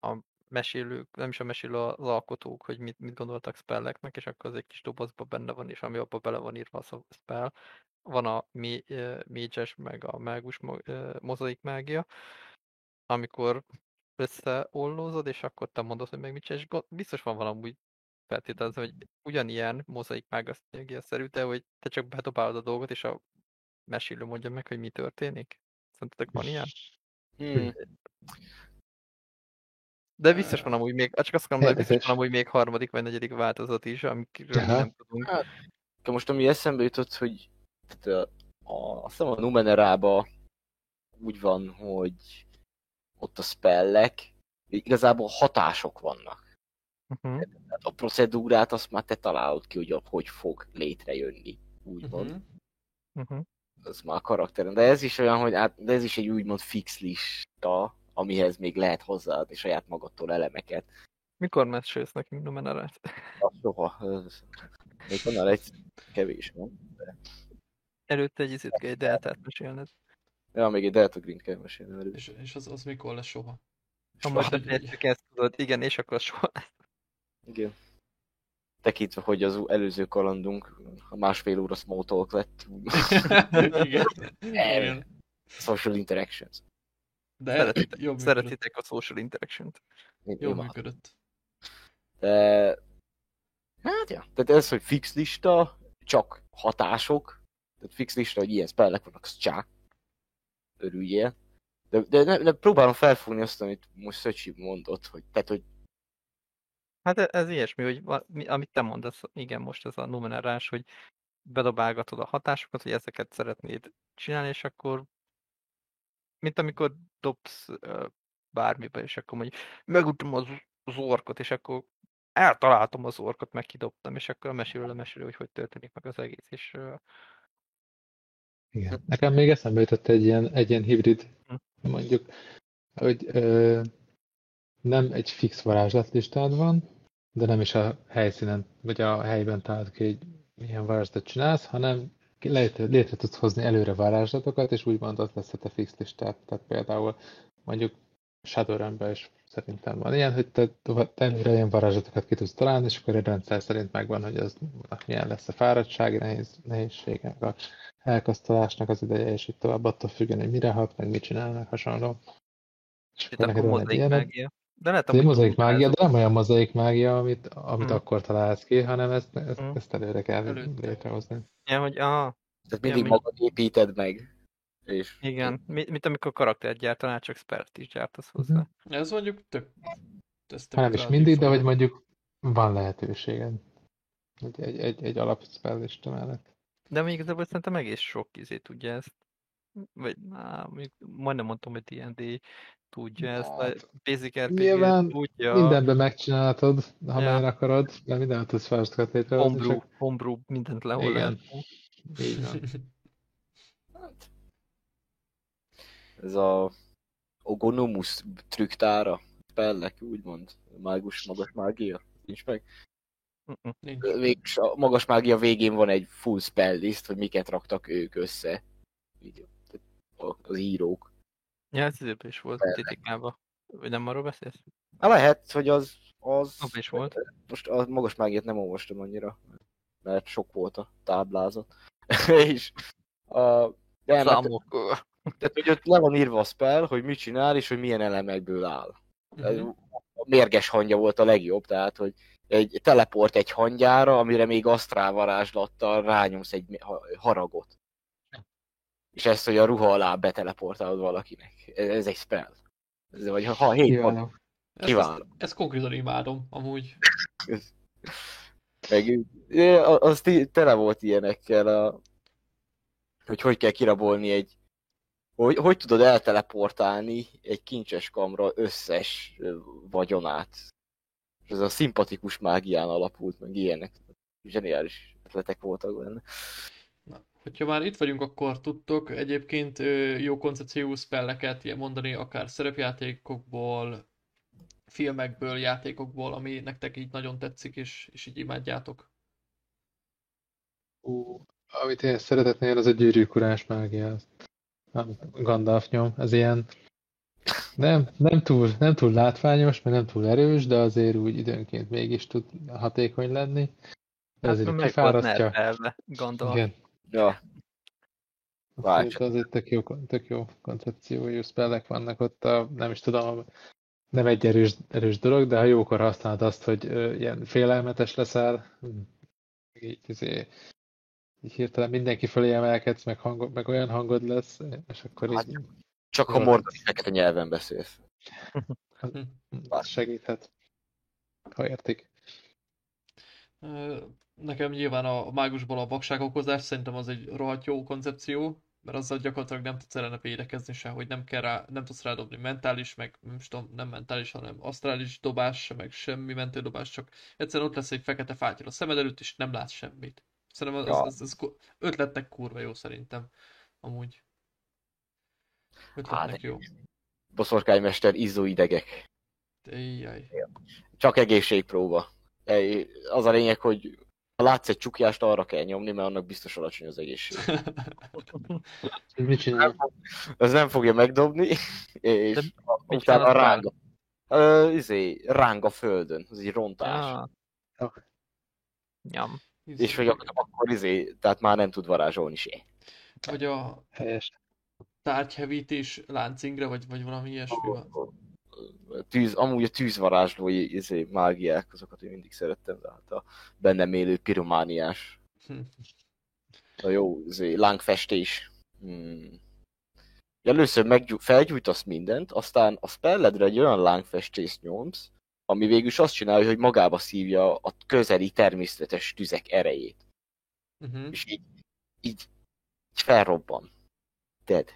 a mesélők, nem is a mesélő, az alkotók, hogy mit, mit gondoltak spelleknek, és akkor az egy kis dobozban benne van, és ami abban bele van írva a spell. Van a mégyes, meg a mágus ö, mozaik mágia, amikor összeollózod, és akkor te mondod, hogy meg mit csinálsz, és gond- biztos van valami feltételezve, hogy ugyanilyen mozaik mágia szerű, de hogy te csak bedobálod a dolgot, és a mesélő mondja meg, hogy mi történik. Szerintetek van ilyen? Hmm. De biztos van amúgy még, csak azt akarom, hogy biztos van amúgy még harmadik vagy negyedik változat is, amikről mi Aha. nem tudunk. Hát, most ami eszembe jutott, hogy tehát a, a, azt hiszem a Numenerába úgy van, hogy ott a spellek, igazából hatások vannak. Uh-huh. Tehát a procedúrát azt már te találod ki, hogy hogy fog létrejönni, úgymond. Mhm. Uh-huh. Az már a karakteren. De ez is olyan, hogy át, de ez is egy úgymond fix lista, amihez még lehet hozzáadni saját magadtól elemeket. Mikor mesélsz nekünk Numenerát? Soha. Ez, még annál egy kevés van. Előtte egy izét kell egy deltát mesélned. Ja, még egy Delta Green kell mesélni velük. És, és az, az mikor lesz soha? Ha most Soha. befejezzük ezt, tudod, igen, és akkor soha. Igen. Tekintve, hogy az előző kalandunk a másfél óra small talk lett. Igen. Igen. Social interactions. De Szeretitek, jobb szeretitek a social interaction-t. Jó működött. De... Hát ja. Tehát ez, hogy fix lista, csak hatások. Tehát fix lista, hogy ilyen spellek vannak, az csak. Örüljél. De, de ne, ne, próbálom felfogni azt, amit most Szöcsi mondott, hogy, tehát, hogy Hát e- ez ilyesmi, hogy amit te mondasz, igen, most ez a numerárás, hogy bedobálgatod a hatásokat, hogy ezeket szeretnéd csinálni, és akkor mint amikor dobsz bármibe, és akkor mondjuk megutom az, az orkot, és akkor eltaláltam az orkot, meg kidobtam, és akkor mesélő lemesélő, hogy hogy történik meg az egész, és Igen. Nekem még eszembe jutott egy ilyen, egy ilyen hibrid, mondjuk, hogy ö, nem egy fix varázslatlistád van, de nem is a helyszínen, vagy a helyben találod ki, hogy milyen varázslatot csinálsz, hanem létre, létre tudsz hozni előre varázslatokat, és úgymond ott lesz a te fix listád. Tehát például mondjuk Shadowrun-ben is szerintem van ilyen, hogy te ennyire ilyen varázslatokat ki tudsz találni, és akkor egy rendszer szerint megvan, hogy az milyen lesz a fáradtsági nehéz, nehézsége, a elkasztolásnak az ideje, és így tovább attól függően, hogy mire hat, meg mit csinálnak, hasonló. És Itt akkor mozaik mágia. De lehet, hogy mozaik mágia, de nem olyan mozaik mágia, amit, amit Hmm. akkor találsz ki, hanem ezt, ezt, Hmm. ezt előre kell Előtte. létrehozni. Ja, hogy aha, Tehát mindig mi- magad építed meg. És igen. Mi- Mint amikor karaktert gyártanál, csak spelt is gyártasz hozzá. Mhm. Ez mondjuk tök... Ez tök nem is mindig, de dolog. hogy mondjuk van lehetőséged. Egy, egy, egy, egy alapspellista mellett. De még igazából szerintem egész sok izé tudja ezt. Vagy, á, majdnem mondtam, hogy D&D tudja ezt, a Hát, Basic RPG nyilván tudja, Mindenben megcsinálhatod, ha Ja. ja. akarod, mert minden tudsz felsorokat létrehozni, homebrew, csak homebrew, mindent lehol Igen. így van. ez a Ogonomus trüktára, spellek, úgymond, mágus, magas mágia, nincs meg. Nincs. Végülis a magas mágia végén van egy full spell list, hogy miket raktak ők össze. Így, az írók. Ja, ez időben is volt Persze. titikában. Vagy nem arról beszélsz? Hát lehet, hogy az, az Abban is volt. most a magas mágiát nem olvastam annyira, mert sok volt a táblázat. és a, de Számok. Tehát, hogy ott le van írva a spell, hogy mit csinál, és hogy milyen elemekből áll. Mhm. A mérges hangja volt a legjobb, tehát, hogy egy teleport egy hangyára, amire még asztrál varázslattal rányomsz egy ha- haragot. És ezt, hogy a ruha alá beteleportálod valakinek. Ez, ez egy spell. Ez, vagy ha hét van, Kiváló. Ezt, kiváló. ezt, ezt konkrétan imádom, amúgy. meg é, az tele volt ilyenekkel, a, hogy hogy kell kirabolni egy hogy, hogy tudod elteleportálni egy kincses kamra összes vagyonát. És ez a szimpatikus mágián alapult, meg ilyenek. Zseniális ötletek voltak benne. Na, hogyha már itt vagyunk, akkor tudtok egyébként jó koncepcióú spelleket mondani, akár szerepjátékokból, filmekből, játékokból, ami nektek így nagyon tetszik, és, és így imádjátok. Ú, amit én szeretetnél, az a gyűrűkurás mágia. Gandalf nyom, az ilyen nem, nem, túl, nem túl látványos, meg nem túl erős, de azért úgy időnként mégis tud hatékony lenni. De Hát azért volt kifárasztja. Gandalf. Igen. Ja, Szóval azért tök jó, tök jó koncepciójú spellek vannak ott, a, nem is tudom, nem egy erős, erős dolog, de ha jókor használod azt, hogy ö, ilyen félelmetes leszel, így, izé, így hirtelen mindenki fölé emelkedsz, meg, hangod, meg olyan hangod lesz, és akkor Hát, így csak ha mordani fekete nyelven beszélsz. hm, az segíthet, ha értik. Nekem nyilván a mágusból a vakság okozás szerintem az egy rohadt jó koncepció, mert azzal gyakorlatilag nem tudsz ellene védekezni se, hogy nem kell rá, nem tudsz rádobni mentális, meg nem tudom, nem mentális, hanem asztrális dobás meg semmi mentődobás, csak egyszerűen ott lesz egy fekete fátyol a szemed előtt, és nem látsz semmit. Szerintem az, Ja. az, az, az ötletnek kurva jó szerintem, amúgy. Ötletnek Hát, jó. Boszorkánymester izzó idegek. Éjjaj. Csak egészségpróba. Az a lényeg, hogy ha látsz egy csukjást, arra kell nyomni, mert annak biztos alacsony az egészség. Mit csinál? Ez nem fogja megdobni, és De utána csinál az ráng. Ö, izé, ráng a földön, az egy rontás. Ja. Ja. Nyam. És hogy ak- akkor izé, tehát már nem tud varázsolni se. Vagy a Helyes. tárgyhevítés láncingre, vagy, vagy valami ilyesmi van. Tűz, amúgy a tűzvarázslói izé, mágiák, azokat én mindig szerettem, de hát a bennem élő piromániás. Hm. A jó izé, lángfestés. Hmm. Először meggyú- felgyújtasz mindent, aztán a spelledre egy olyan lángfestést nyomsz, ami végül is azt csinálja, hogy magába szívja a közeli természetes tüzek erejét. Uh-huh. És így, így, így felrobban. Dead.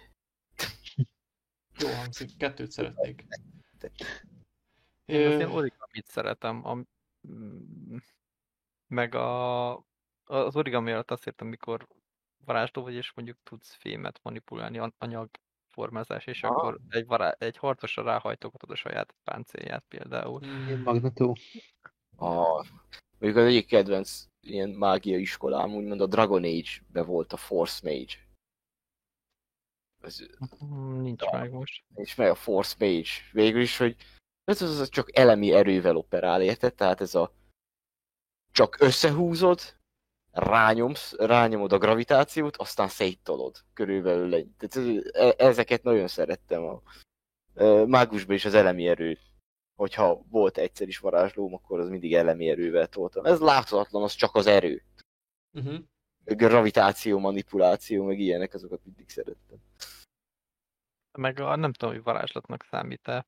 Jó hangzik, kettőt szeretnék. Én az ilyen origamit szeretem, a, mm, meg a, az origami alatt azt értem, mikor varázsló vagy, és mondjuk tudsz fémet manipulálni, an- anyagformázás, és Aha. akkor egy, vará, egy harcosra ráhajtogatod a saját páncélját például. mm, Magnetó. A, mondjuk az egyik kedvenc ilyen mágia iskolám, úgymond a Dragon Age-be volt a Force Mage. Ez, Mm, Nincs Ja. meg most. és meg a Force Mage. Végül is, hogy ez az, az csak elemi erővel operál, érted? Tehát ez a csak összehúzod, rányomsz, rányomod a gravitációt, aztán széttolod körülbelül egy. Tehát e- ezeket nagyon szerettem a e, mágusban is az elemi erő. Hogyha volt egyszer is varázslóm, akkor az mindig elemi erővel toltam. Ez láthatatlan, az csak az erő. Uh-huh. Gravitáció, manipuláció, meg ilyenek, azokat mindig szerettem. Meg a, nem tudom, hogy varázslatnak számít-e,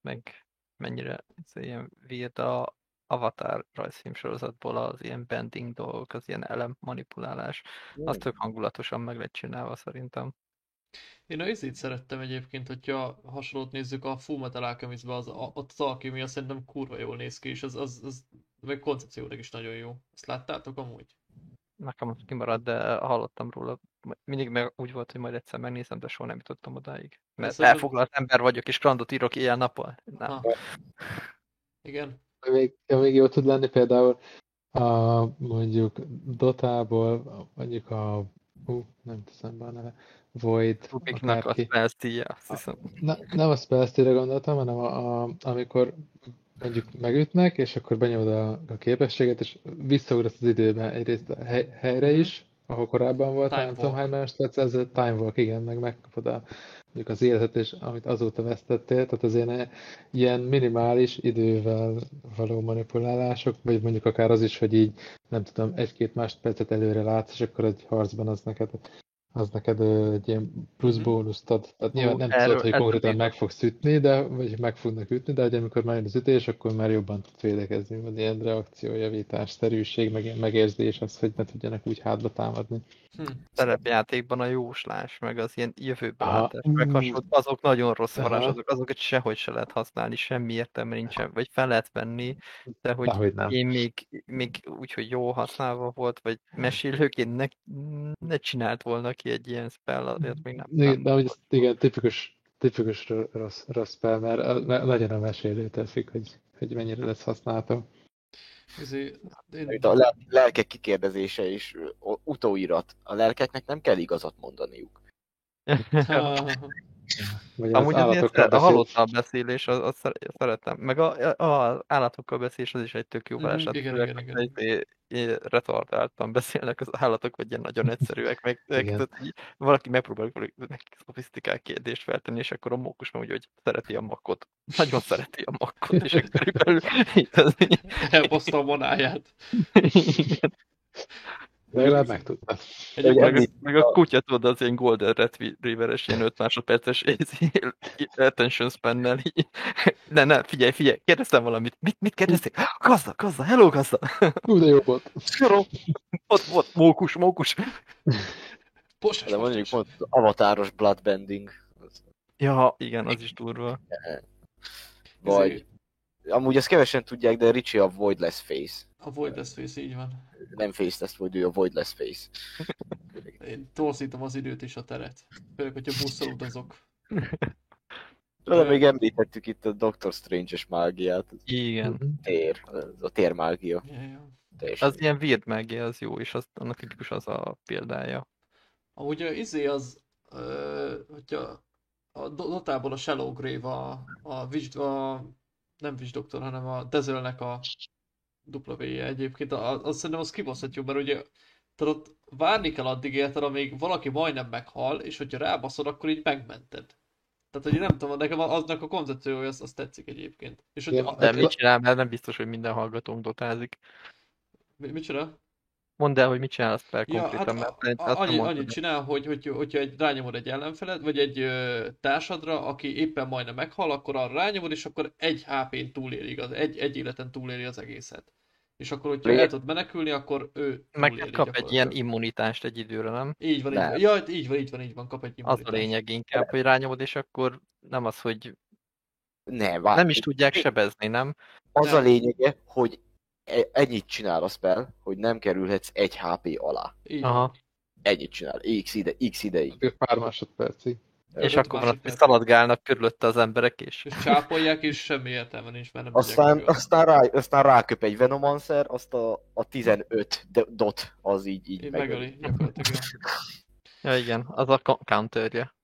meg mennyire ilyen weird a Avatar rajzfilm sorozatból az ilyen bending dolgok, az ilyen elem manipulálás. Az tök hangulatosan meg lett csinálva szerintem. Én a izét szerettem egyébként, hogyha hasonlót nézzük a Fullmetal Alchemistbe, az, a, ott az alkémia szerintem kurva jól néz ki, és az, az, az meg koncepciólag is nagyon jó. Ezt láttátok amúgy? Nekem az kimaradt, de hallottam róla. Mindig meg úgy volt, hogy majd egyszer megnézem, de soha nem jutottam odáig. Mert Szerintem- elfoglalt ember vagyok, és krandot írok. Nem. Ha. Igen. Még, még jó tud lenni például a, mondjuk Dotából, mondjuk a, hú, nem teszem be a neve, Void, Rubiknak a akárki. spellstíja, azt hiszem. Na, nem a spellstére gondoltam, hanem a, a, amikor mondjuk megütnek, és akkor benyomod a, a képességet, és visszaugrasz az időbe egyrészt a hely, helyre is, ahol korábban volt, Time nem tudom hány másodperc, ez a time walk, igen, meg megkapod a, mondjuk az életet, és amit azóta vesztettél, tehát az ilyen, ilyen minimális idővel való manipulálások, vagy mondjuk akár az is, hogy így, nem tudom, egy-két másodpercet előre látsz, és akkor egy harcban az neked az neked egy ilyen plusz Mhm. bónuszt ad. Tehát nyilván nem erről- tudod, hogy konkrétan meg fogsz ütni, de, vagy meg fognak ütni, de hogy amikor már jön az ütés, akkor már jobban tudsz védekezni, vagy ilyen reakciójavítás, szerűség, meg ilyen megérzés, az, hogy ne tudjanak úgy hátba támadni. Hm. Szerepjátékban a jóslás, meg az ilyen jövőbe Aha. látás, meg Mm. hasonló, azok nagyon rossz Aha. varázslatok, azokat sehogy se lehet használni, semmi értelme nincsen, vagy fel lehet venni, de hogy Dehogy nem. én még, még úgy, hogy jó használva volt, vagy mesélőként ne, ne csinált volna ki egy ilyen spell, azért még nem. Igen, nem de hogy ez, igen, tipikus, tipikus ro- rossz, rossz spell, mert nagyon a mesélőtől függ, hogy, hogy mennyire lesz használható. Izé, én, Itt a lel- lelkek kikérdezése is utóirat. A lelkeknek nem kell igazat mondaniuk. Ha, Vagy az Amúgy állatokkal szeret, a halottal beszélés, az, az szere- szeretem. Meg a, a, a állatokkal beszélés, az is egy tök jó Mhm, varázslat. igen, főleg, igen, hogyha izé, izé, retardáltan beszélnek az állatok, vagy ilyen nagyon egyszerűek, meg, meg Igen. tehát valaki megpróbál valami nekik szofisztikált kérdést feltenni, és akkor a mókus meg úgy, hogy szereti a makkot. Nagyon szereti a makkot, és körülbelül így az elbaszta a. Igen. Legalább megtudta. Egyébként Meg, a- meg a kutya tudod, az ilyen Golden Retriever-es, ilyen 5 másodperces attention span így. Ne, ne, figyelj, figyelj, kérdeztem valamit. Mit, mit kérdezték? Gazda, gazda, hello, gazda. Ú, de jó volt. Szoró. Ott volt, mókus, mókus. Posás, De mondjuk pont avatáros bloodbending. Ja, igen, az is durva. Vagy, amúgy ezt kevesen tudják, de Richie a Voidless Face. A Voidless Face, így van. Nem Faceless Void, ő a Voidless Face. Én torzítom az időt és a teret. Főleg, hogyha busszal utazok. De még említettük itt a Doctor Strange-es mágiát. Igen. Tér, a térmágia. Ja, ja. Teljesen. Az ilyen weird magia, az jó, és az, annak tipikus az a példája. Amúgy a izé az, ö, hogyha a Do- Dotából a Shallow Grave, a, a, a nem Witch Doctor, hanem a Dezelnek a véje egyébként, a- az szerintem az kibaszható, mert ugye tudod, ott várni kell addig érted, amíg valaki majdnem meghal, és hogyha rábaszod, akkor így megmented. Tehát, hogy nem tudom, nekem aznak a koncepciója, az, az tetszik egyébként. És hogy Igen, a, De mit csinál, mert nem biztos, hogy minden hallgatónk dotázik. mi, mit csinál? Mondd el, hogy mit csinál azt fel Ja, konkrétan, hát mert a, annyi, annyit csinál, hogy, hogy hogyha egy, rányomod egy ellenfeled, vagy egy ö, társadra, aki éppen majdnem meghal, akkor arra rányomod, és akkor egy HP-n túléli, az, egy, egy életen túléli az egészet. És akkor, hogyha Lé- el tud menekülni, akkor ő Meg kap egy ilyen immunitást egy időre, nem? Így van, így van. Ja, így van, így van, így van, kap egy Az a immunitást. lényeg inkább, hogy rányomod, és akkor nem az, hogy Ne, várj. nem is tudják sebezni, nem? Az a lényege, hogy e- ennyit csinál a spell, hogy nem kerülhetsz egy HP alá. Így. Aha. Ennyit csinál, x, ide, x ideig. Pár másodpercig. És akkor hogy másodperc. szaladgálnak körülötte az emberek, és És csápolják, és semmi értelme nincs, mert nem Aztán, aztán, rá, aztán ráköp egy Venomancer, azt a, a 15 de- dot az így, így Így megöli. megöli, gyakorlatilag. ja. ja, igen, az a co- counterje.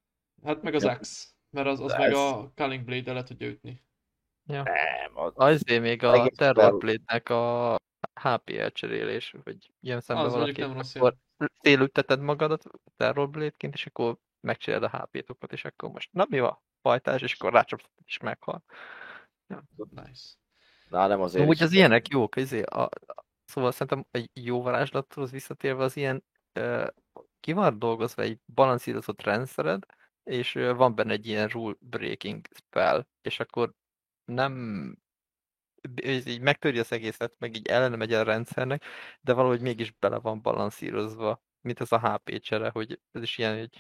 Hát meg az Ja. Axe, mert az, az De meg ez- a Culling Blade le tudja ütni. Nem, az, Azért még a Egész Terrorblade-nek a HP elcserélés, hogy jön szembe Az mondjuk valaki, nem rossz akkor szélülteted magadat Terrorblade-ként, és akkor megcsinálod a HP-tokat, és akkor most, na mi van? Fajtás, és akkor rácsapsz, és meghal. Nice. na, nem azért Úgy az ilyenek jók, izé, a, a, szóval szerintem egy jó varázslathoz visszatérve az ilyen uh, ki van dolgozva egy balanszírozott rendszered, és van benne egy ilyen rule breaking spell, és akkor nem ez így megtöri az egészet, meg így ellene megy a rendszernek, de valahogy mégis bele van balanszírozva, mint ez a HP csere, hogy ez is ilyen, hogy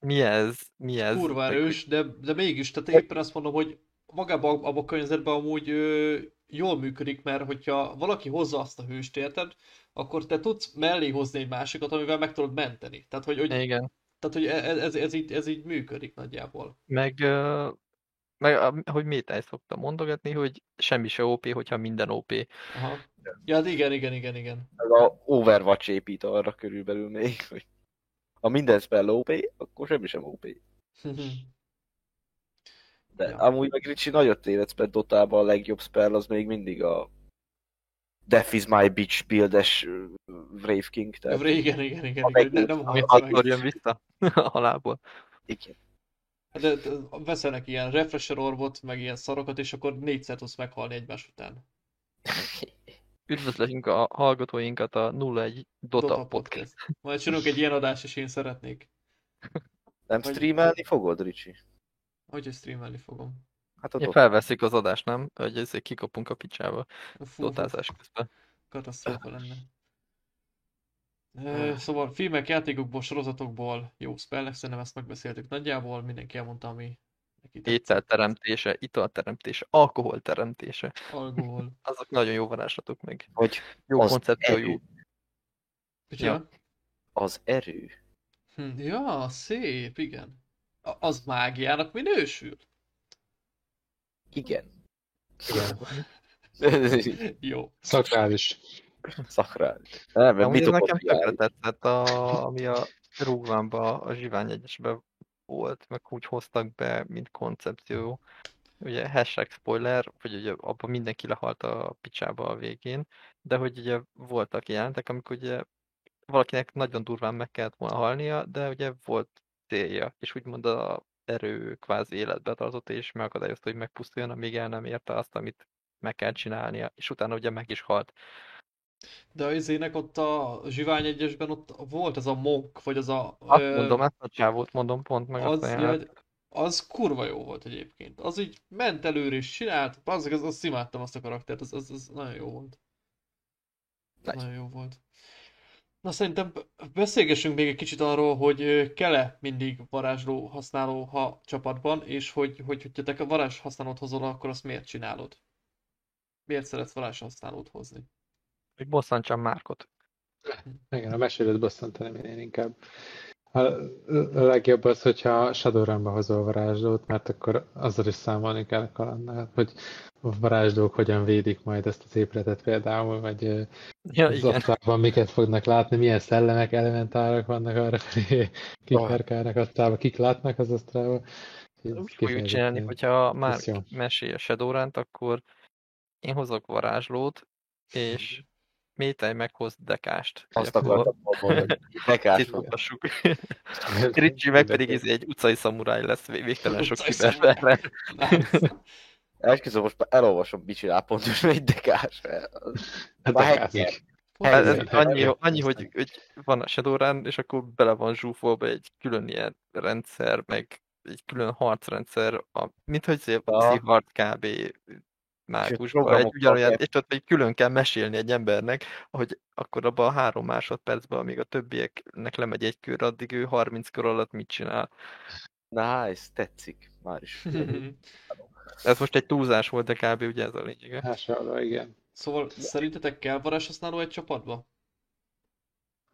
mi ez, mi ez. Kurva erős, de, de mégis, tehát éppen azt mondom, hogy magában abban a környezetben amúgy ö, jól működik, mert hogyha valaki hozza azt a hőst, érted, akkor te tudsz mellé hozni egy másikat, amivel meg tudod menteni. Tehát, hogy, hogy. Igen. tehát, hogy ez, ez, ez, így, ez így működik nagyjából. Meg, ö, meg a- hogy Métály szokta mondogatni, hogy semmi se OP, hogyha minden OP. Aha. Ja, hát igen, igen, igen, igen. ez a Overwatch épít arra körülbelül még, hogy ha minden spell OP, akkor semmi sem OP. De Ja. ja. amúgy meg Ricsi nagyot tévedsz, mert Dotában a legjobb spell az még mindig a Death is my bitch buildes Wraith King, tehát igen, igen, igen, A igen. Nem, nem meg. jön vissza a halából. igen. De, de veszenek ilyen refresher orbot, meg ilyen szarokat, és akkor négyszer tudsz meghalni egymás után. Üdvözlünk a hallgatóinkat a 01 Dota, Dota Podcast. Majd csinálunk egy ilyen adást, és én szeretnék. Nem Vagy- streamelni fogod, Ricsi? Hogy streamelni fogom. Hát a Ja, felveszik az adást, nem? Hogy ezért kikapunk a picsába Fú, dotázás közben. katasztrófa lenne. Ö, Szóval filmek, játékokból, sorozatokból, jó spellek, szerintem ezt megbeszéltük nagyjából, mindenki elmondta, ami neki tetszett. Ételteremtése, italteremtése, alkoholteremtése. Alkohol. Azok nagyon jó varázslatok meg. Hogy Jó Az koncepció, erő. jó. Micsoda? az erő. Hm, Ja, szép, igen. A- Az mágiának minősül? Igen. Igen. Jó. Szakrális. Szakrális. Amúgy mit nekem tökre tetszett, a, ami a Rúgvánban, a Zsivány egyesben volt, meg úgy hoztak be, mint koncepció. Ugye hashtag spoiler, hogy ugye abban mindenki lehalt a picsába a végén, de hogy ugye voltak jelentek, amikor ugye valakinek nagyon durván meg kellett volna halnia, de ugye volt célja, és úgymond a erő kvázi életbe tartott, és megakadályozta, hogy megpusztuljon, amíg el nem érte azt, amit meg kell csinálnia, és utána ugye meg is halt. De az izének ott a Zsivány egyesben ott volt az a monk, vagy az a... Azt ö, mondom, ezt a csávót mondom pont, meg az, ja, az kurva jó volt egyébként. Az így ment előre és csinált, az, az, azt imádtam azt a karaktert, az, az, az nagyon jó volt. Nice. Nagyon jó volt. Na szerintem beszélgessünk még egy kicsit arról, hogy ö, kell-e mindig varázsló használó ha csapatban, és hogy, hogy hogyha te varázs használót hozol, akkor azt miért csinálod? Miért szeretsz varázs használót hozni? Hogy bosszantsam Márkot. Igen, a mesélőt bosszantani én inkább. A legjobb az, hogyha Shadowrunba hozol varázslót, mert akkor azzal is számolni kell a kalandnál, hogy a varázslók hogyan védik majd ezt az épületet például, vagy Ja, asztalban miket fognak látni, milyen szellemek, elementárok vannak arra felé, kik Ah. perkálnak asztalba, kik látnak az asztalba. Ez Úgy fogjuk csinálni, hogyha már mesél a Shadowrun-t, akkor én hozok varázslót, és Métej meghoz dekást. Azt akkor akartam mondani, titoktassuk. Ricsi meg pedig ez egy utcai szamuráj lesz vég- végtelen sok kiberverre. Esküszöm, most már elolvasom, mit csinál pontosan egy dekás. Dekázik. Hát annyi, annyi hogy, hogy van a Shadowrun, és akkor bele van zsúfolva egy külön ilyen rendszer, meg egy külön harcrendszer, a, mint hogy szép Ja. Szihard kb. Mágusban, egy ugyanolyan, és ott még külön kell mesélni egy embernek, hogy akkor abban a három másodpercben, amíg a többieknek lemegy egy kör, addig ő 30 kör alatt mit csinál. Nice, tetszik. Már is. Ez most egy túlzás volt, de kb. ugye ez a lényege. Hasonló, igen. Szóval szerintetek kell varázs használó egy csapatba?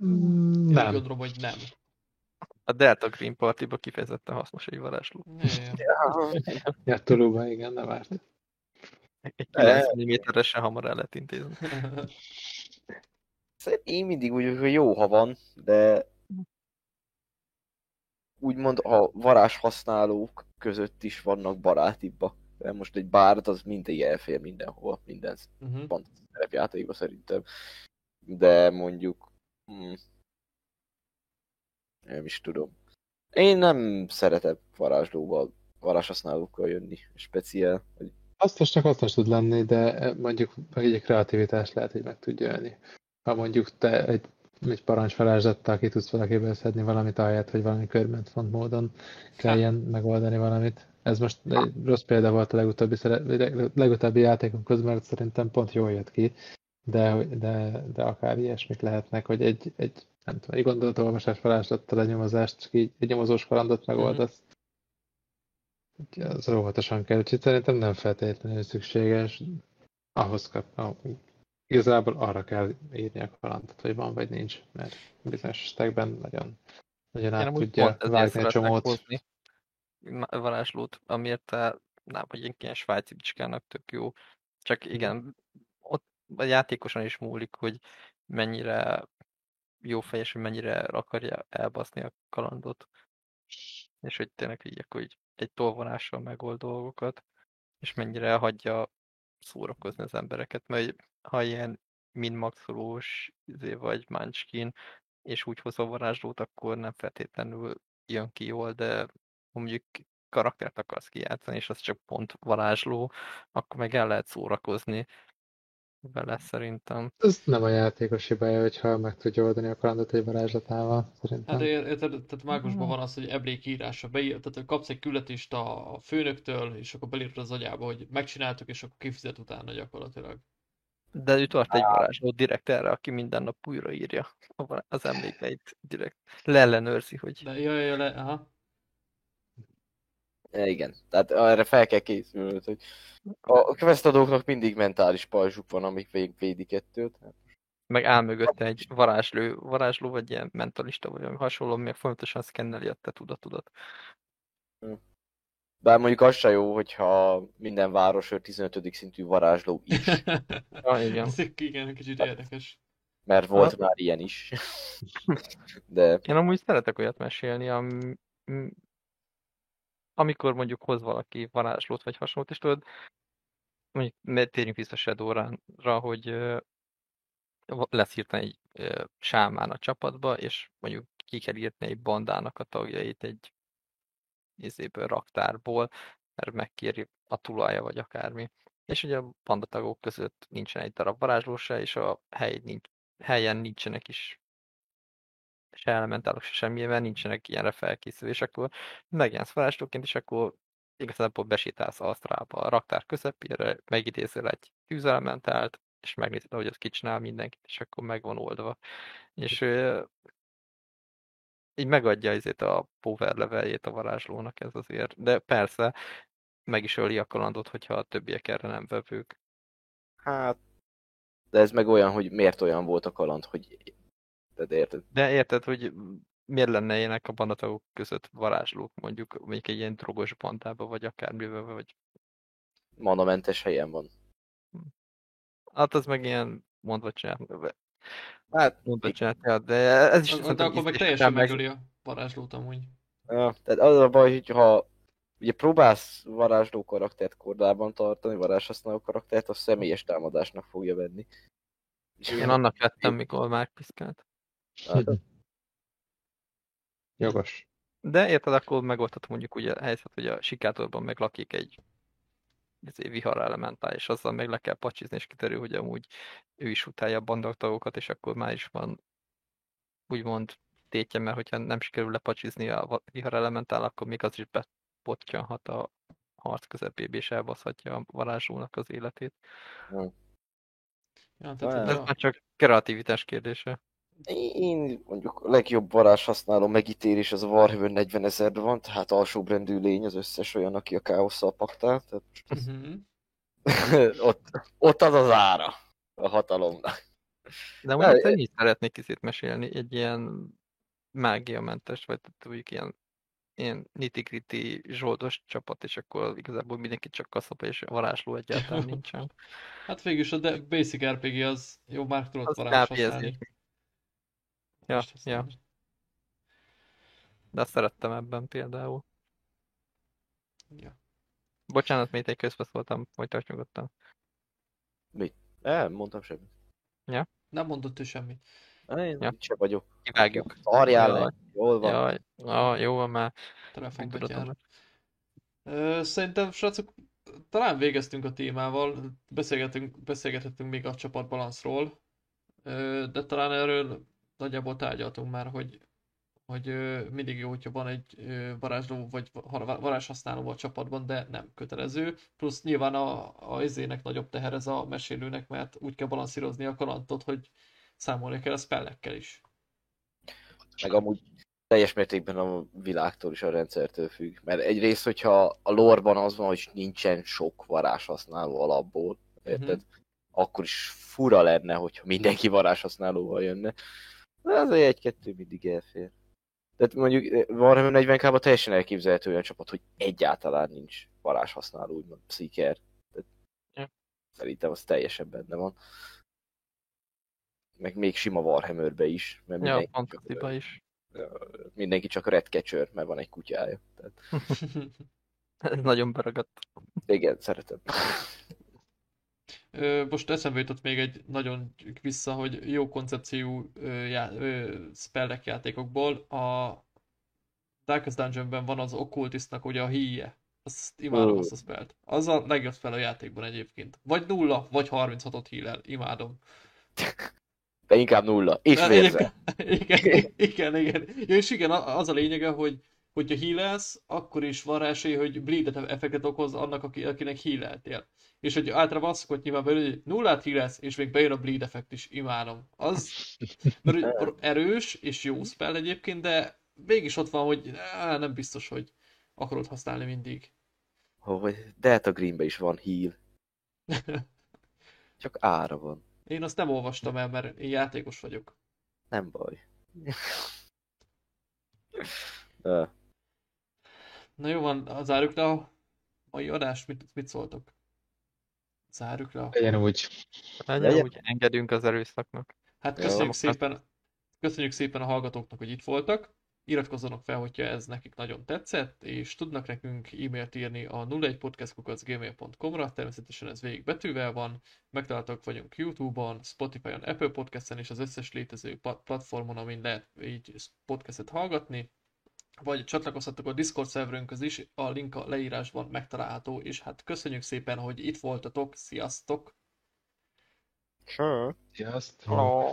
Mm, Én Nem. gondolom, hogy nem. A Delta Green Party-ba kifejezetten hasznos egy varázsló. Ja, Ja, Tuluba, igen, nem árt. Egy 9 mm-esen hamar el lehet intézni. Szerintem én mindig úgy hogy jó, ha van, de úgymond a varázs használók között is vannak barátibba. Mert most egy bárd az mindig elfér mindenhol, minden Uh-huh. pont szerepjátékban szerintem. De mondjuk... Hmm, nem is tudom. Én nem szeretek varázslóval, varázshasználókkal jönni, speciál. Hogy Hasznosnak hasznos tud lenni, de eh, mondjuk egy kreativitás lehet, hogy meg tudja ölni. Ha mondjuk te egy, egy parancsvarázslattal ki tudsz valakiből szedni valamit, ahelyett, hogy valami körmentfont módon kelljen megoldani valamit. Ez most egy rossz példa volt a legutóbbi, legutóbbi játékunkhoz, mert szerintem pont jól jött ki, de, de, de akár ilyesmik lehetnek, hogy egy, egy nem tudom, egy gondolatolvasás varázslattal a nyomozást, csak így egy nyomozós kalandot megoldasz. Úgyhogy Az óvatosan kell, úgyhogy szerintem nem feltétlenül szükséges. Ahhoz kap, ah, igazából arra kell írni a kalandot, hogy van vagy nincs, mert bizonyos esetekben nagyon, nagyon át tudja vágni a csomót. hozni varázslót, amiért te, nem, hogy egy ilyen svájci bicskának tök jó. Csak igen, ott a játékosan is múlik, hogy mennyire jó fejes, hogy mennyire akarja elbaszni a kalandot. És hogy tényleg így, akkor így egy tolvonással megold dolgokat, és mennyire hagyja szórakozni az embereket, mert ha ilyen min maxolós izé vagy munchkin, és úgy a varázslót, akkor nem feltétlenül jön ki jól, de mondjuk karaktert akarsz kijátszani, és az csak pont varázsló, akkor meg el lehet szórakozni vele szerintem. Ez nem a játékos hibája, hogyha meg tudja oldani a kalandot egy varázslatával, szerintem. Hát érted, tehát mágusban van az, hogy emlékírása, beír, tehát kapsz egy küldetést a főnöktől, és akkor belírod az agyába, hogy megcsináltuk, és akkor kifizet utána gyakorlatilag. De ő tart egy varázslót direkt erre, aki minden nap újraírja az emlékeit direkt. Leellenőrzi, hogy De jaj, jaj, le, aha. Ja, igen, tehát erre fel kell készülnöd, hogy a questadóknak mindig mentális pajzsuk van, amik vég- védik ettől. tehát meg áll mögötte egy varázsló, varázsló vagy ilyen mentalista, vagy valami hasonló, ami folyamatosan szkenneli a te tudatodat. Bár mondjuk az se jó, hogyha minden város 15. szintű varázsló is, Ah, igen. Ez igen, kicsit érdekes. mert volt Ha. már ilyen is. De Én amúgy szeretek olyat mesélni, am, m- amikor mondjuk hoz valaki varázslót vagy hasonlót, és tudod, mondjuk térjünk vissza Shadowrunra, hogy lesz hirtelen egy sámán a csapatba, és mondjuk ki kell írni egy bandának a tagjait egy izéből, raktárból, mert megkéri a tulaja, vagy akármi. És ugye a bandatagok között nincsen egy darab varázsló se, és a hely nincs, helyen nincsenek is se elementálok, se semmilyen, nincsenek ilyenre felkészülve, és akkor megjelensz varázslóként, és akkor igazából besétálsz Asztrába a raktár közepére, megidézel egy tűzelementált, és megnézed, hogy az kicsinál mindenkit, és akkor meg van oldva. És ö, így megadja ezért a power leveljét a varázslónak ez azért. De persze, meg is öli a kalandot, hogyha a többiek erre nem vevők. hát, de ez meg olyan, hogy miért olyan volt a kaland, hogy tehát érted? De érted, hogy miért lenne ilyenek a bandatagok között varázslók, mondjuk, mondjuk egy ilyen drogos bandába, vagy akármivel, vagy Manamentes helyen van. hát az meg ilyen mondva csinált, Hát, mondva csinált, ja, de ez is De szerintem akkor meg teljesen megöli a varázslót amúgy. ja, tehát az a baj, hogy ha ugye próbálsz varázsló karaktert kordában tartani, varázshasználó karaktert, az személyes támadásnak fogja venni. És Én annak lettem, mikor már piszkált. Hát, Jogos. De érted, akkor megoldható mondjuk ugye a helyzet, hogy a sikátorban meg lakik egy ezért vihar elementál, és azzal meg le kell pacsizni, és kiderül, hogy amúgy ő is utálja a bandaktagokat, és akkor már is van úgymond tétje, mert hogyha nem sikerül lepacsizni a vihar elementál, akkor még az is bepottyanhat a harc közepébe, és elbaszhatja a varázslónak az életét. Ja, tehát, Ez a, már csak kreativitás kérdése. Én mondjuk a legjobb varázshasználó megítélés az a Warhammer 40 ezerben van, tehát alsóbrendű lény az összes olyan, aki a káosszal paktál. Tehát uh-huh. ott, ott az az ára a hatalomnak. De mondjuk ennyit szeretnék izét mesélni, egy ilyen mágiamentes, vagy tudjuk ilyen, ilyen nitty zsoldos csapat, és akkor igazából mindenki csak kaszapa, és varázsló egyáltalán nincsen. Hát végülis a de basic RPG az jó, már tudod varázs használni. Ja, Most ja. használni. De azt szerettem ebben például. Ja. Bocsánat, még egy közbeszóltam, hogy nyugodtan. Nem, mondtam semmit. Nem mondott ő semmit. Én Ja. ja. se vagyok. Kivágjuk. Szarjál Jaj. le. Jól van. Jaj, ah, jó van már. Telefonba Megtudod, jár. Ö, Szerintem, srácok, talán végeztünk a témával, beszélgetünk, beszélgethettünk még a csapatbalanszról, de talán erről nagyjából tárgyaltunk már, hogy, hogy mindig jó, hogyha van egy varázsló vagy va- varázshasználó a csapatban, de nem kötelező. Plusz nyilván a, a izének nagyobb teher ez a mesélőnek, mert úgy kell balanszírozni a kalandot, hogy számolni kell a spellekkel is. Meg amúgy teljes mértékben a világtól is a rendszertől függ. Mert egyrészt, hogyha a lorban az van, hogy nincsen sok varázshasználó alapból, érted? Mhm. Akkor is fura lenne, hogyha mindenki varázshasználóval jönne. De azért egy-kettő mindig elfér. Tehát mondjuk Warhammer 40 k teljesen elképzelhető olyan csapat, hogy egyáltalán nincs varázshasználó, úgymond Seeker. Tehát Ja. Szerintem az teljesen benne van. Meg még sima Warhammerbe is. Mert Ja, mindenki, fantasy is. mindenki csak Redcatcher, mert van egy kutyája. Tehát, Ez nagyon beragadt. igen, szeretem. Most eszembe jutott még egy nagyon vissza, hogy jó koncepció já, spellek játékokból. A Darkest Dungeonben van az Occultistnak ugye a híje. Azt imádom Ó. azt a spellt. Az a legjobb spell a játékban egyébként. Vagy nulla, vagy 36-ot heal imádom. De inkább nulla. És De vérzel. egyébként- Igen, igen, igen. Ja, és igen, az a lényege, hogy hogyha healelsz, akkor is van rá esély, hogy bleed effektet okoz annak, aki, akinek healeltél. És hogy általában azt szokott nyilván belül, hogy nullát healelsz, és még bejön a bleed effekt is, imádom. Az mert erős és jó spell egyébként, de mégis ott van, hogy á, nem biztos, hogy akarod használni mindig. Hogy Delta Greenbe is van heal. Csak ára van. Én azt nem olvastam el, mert én játékos vagyok. Nem baj. Na jó van, zárjuk le a mai adást, mit, mit szóltok? Zárjuk le a Legyen úgy. Legyen Legyen. úgy, engedünk az erőszaknak. Hát Jó. köszönjük szépen, köszönjük szépen a hallgatóknak, hogy itt voltak. Iratkozzanak fel, hogyha ez nekik nagyon tetszett, és tudnak nekünk e-mailt írni a 01podcastkukacgmail.com-ra, természetesen ez végig betűvel van, megtaláltak vagyunk YouTube-on, Spotify-on, Apple Podcast-en és az összes létező platformon, amin lehet így podcastet hallgatni, vagy csatlakozhatok a Discord szerverünkhöz is, a link a leírásban megtalálható, és hát köszönjük szépen, hogy itt voltatok, sziasztok! Sure. Sziasztok! Hello.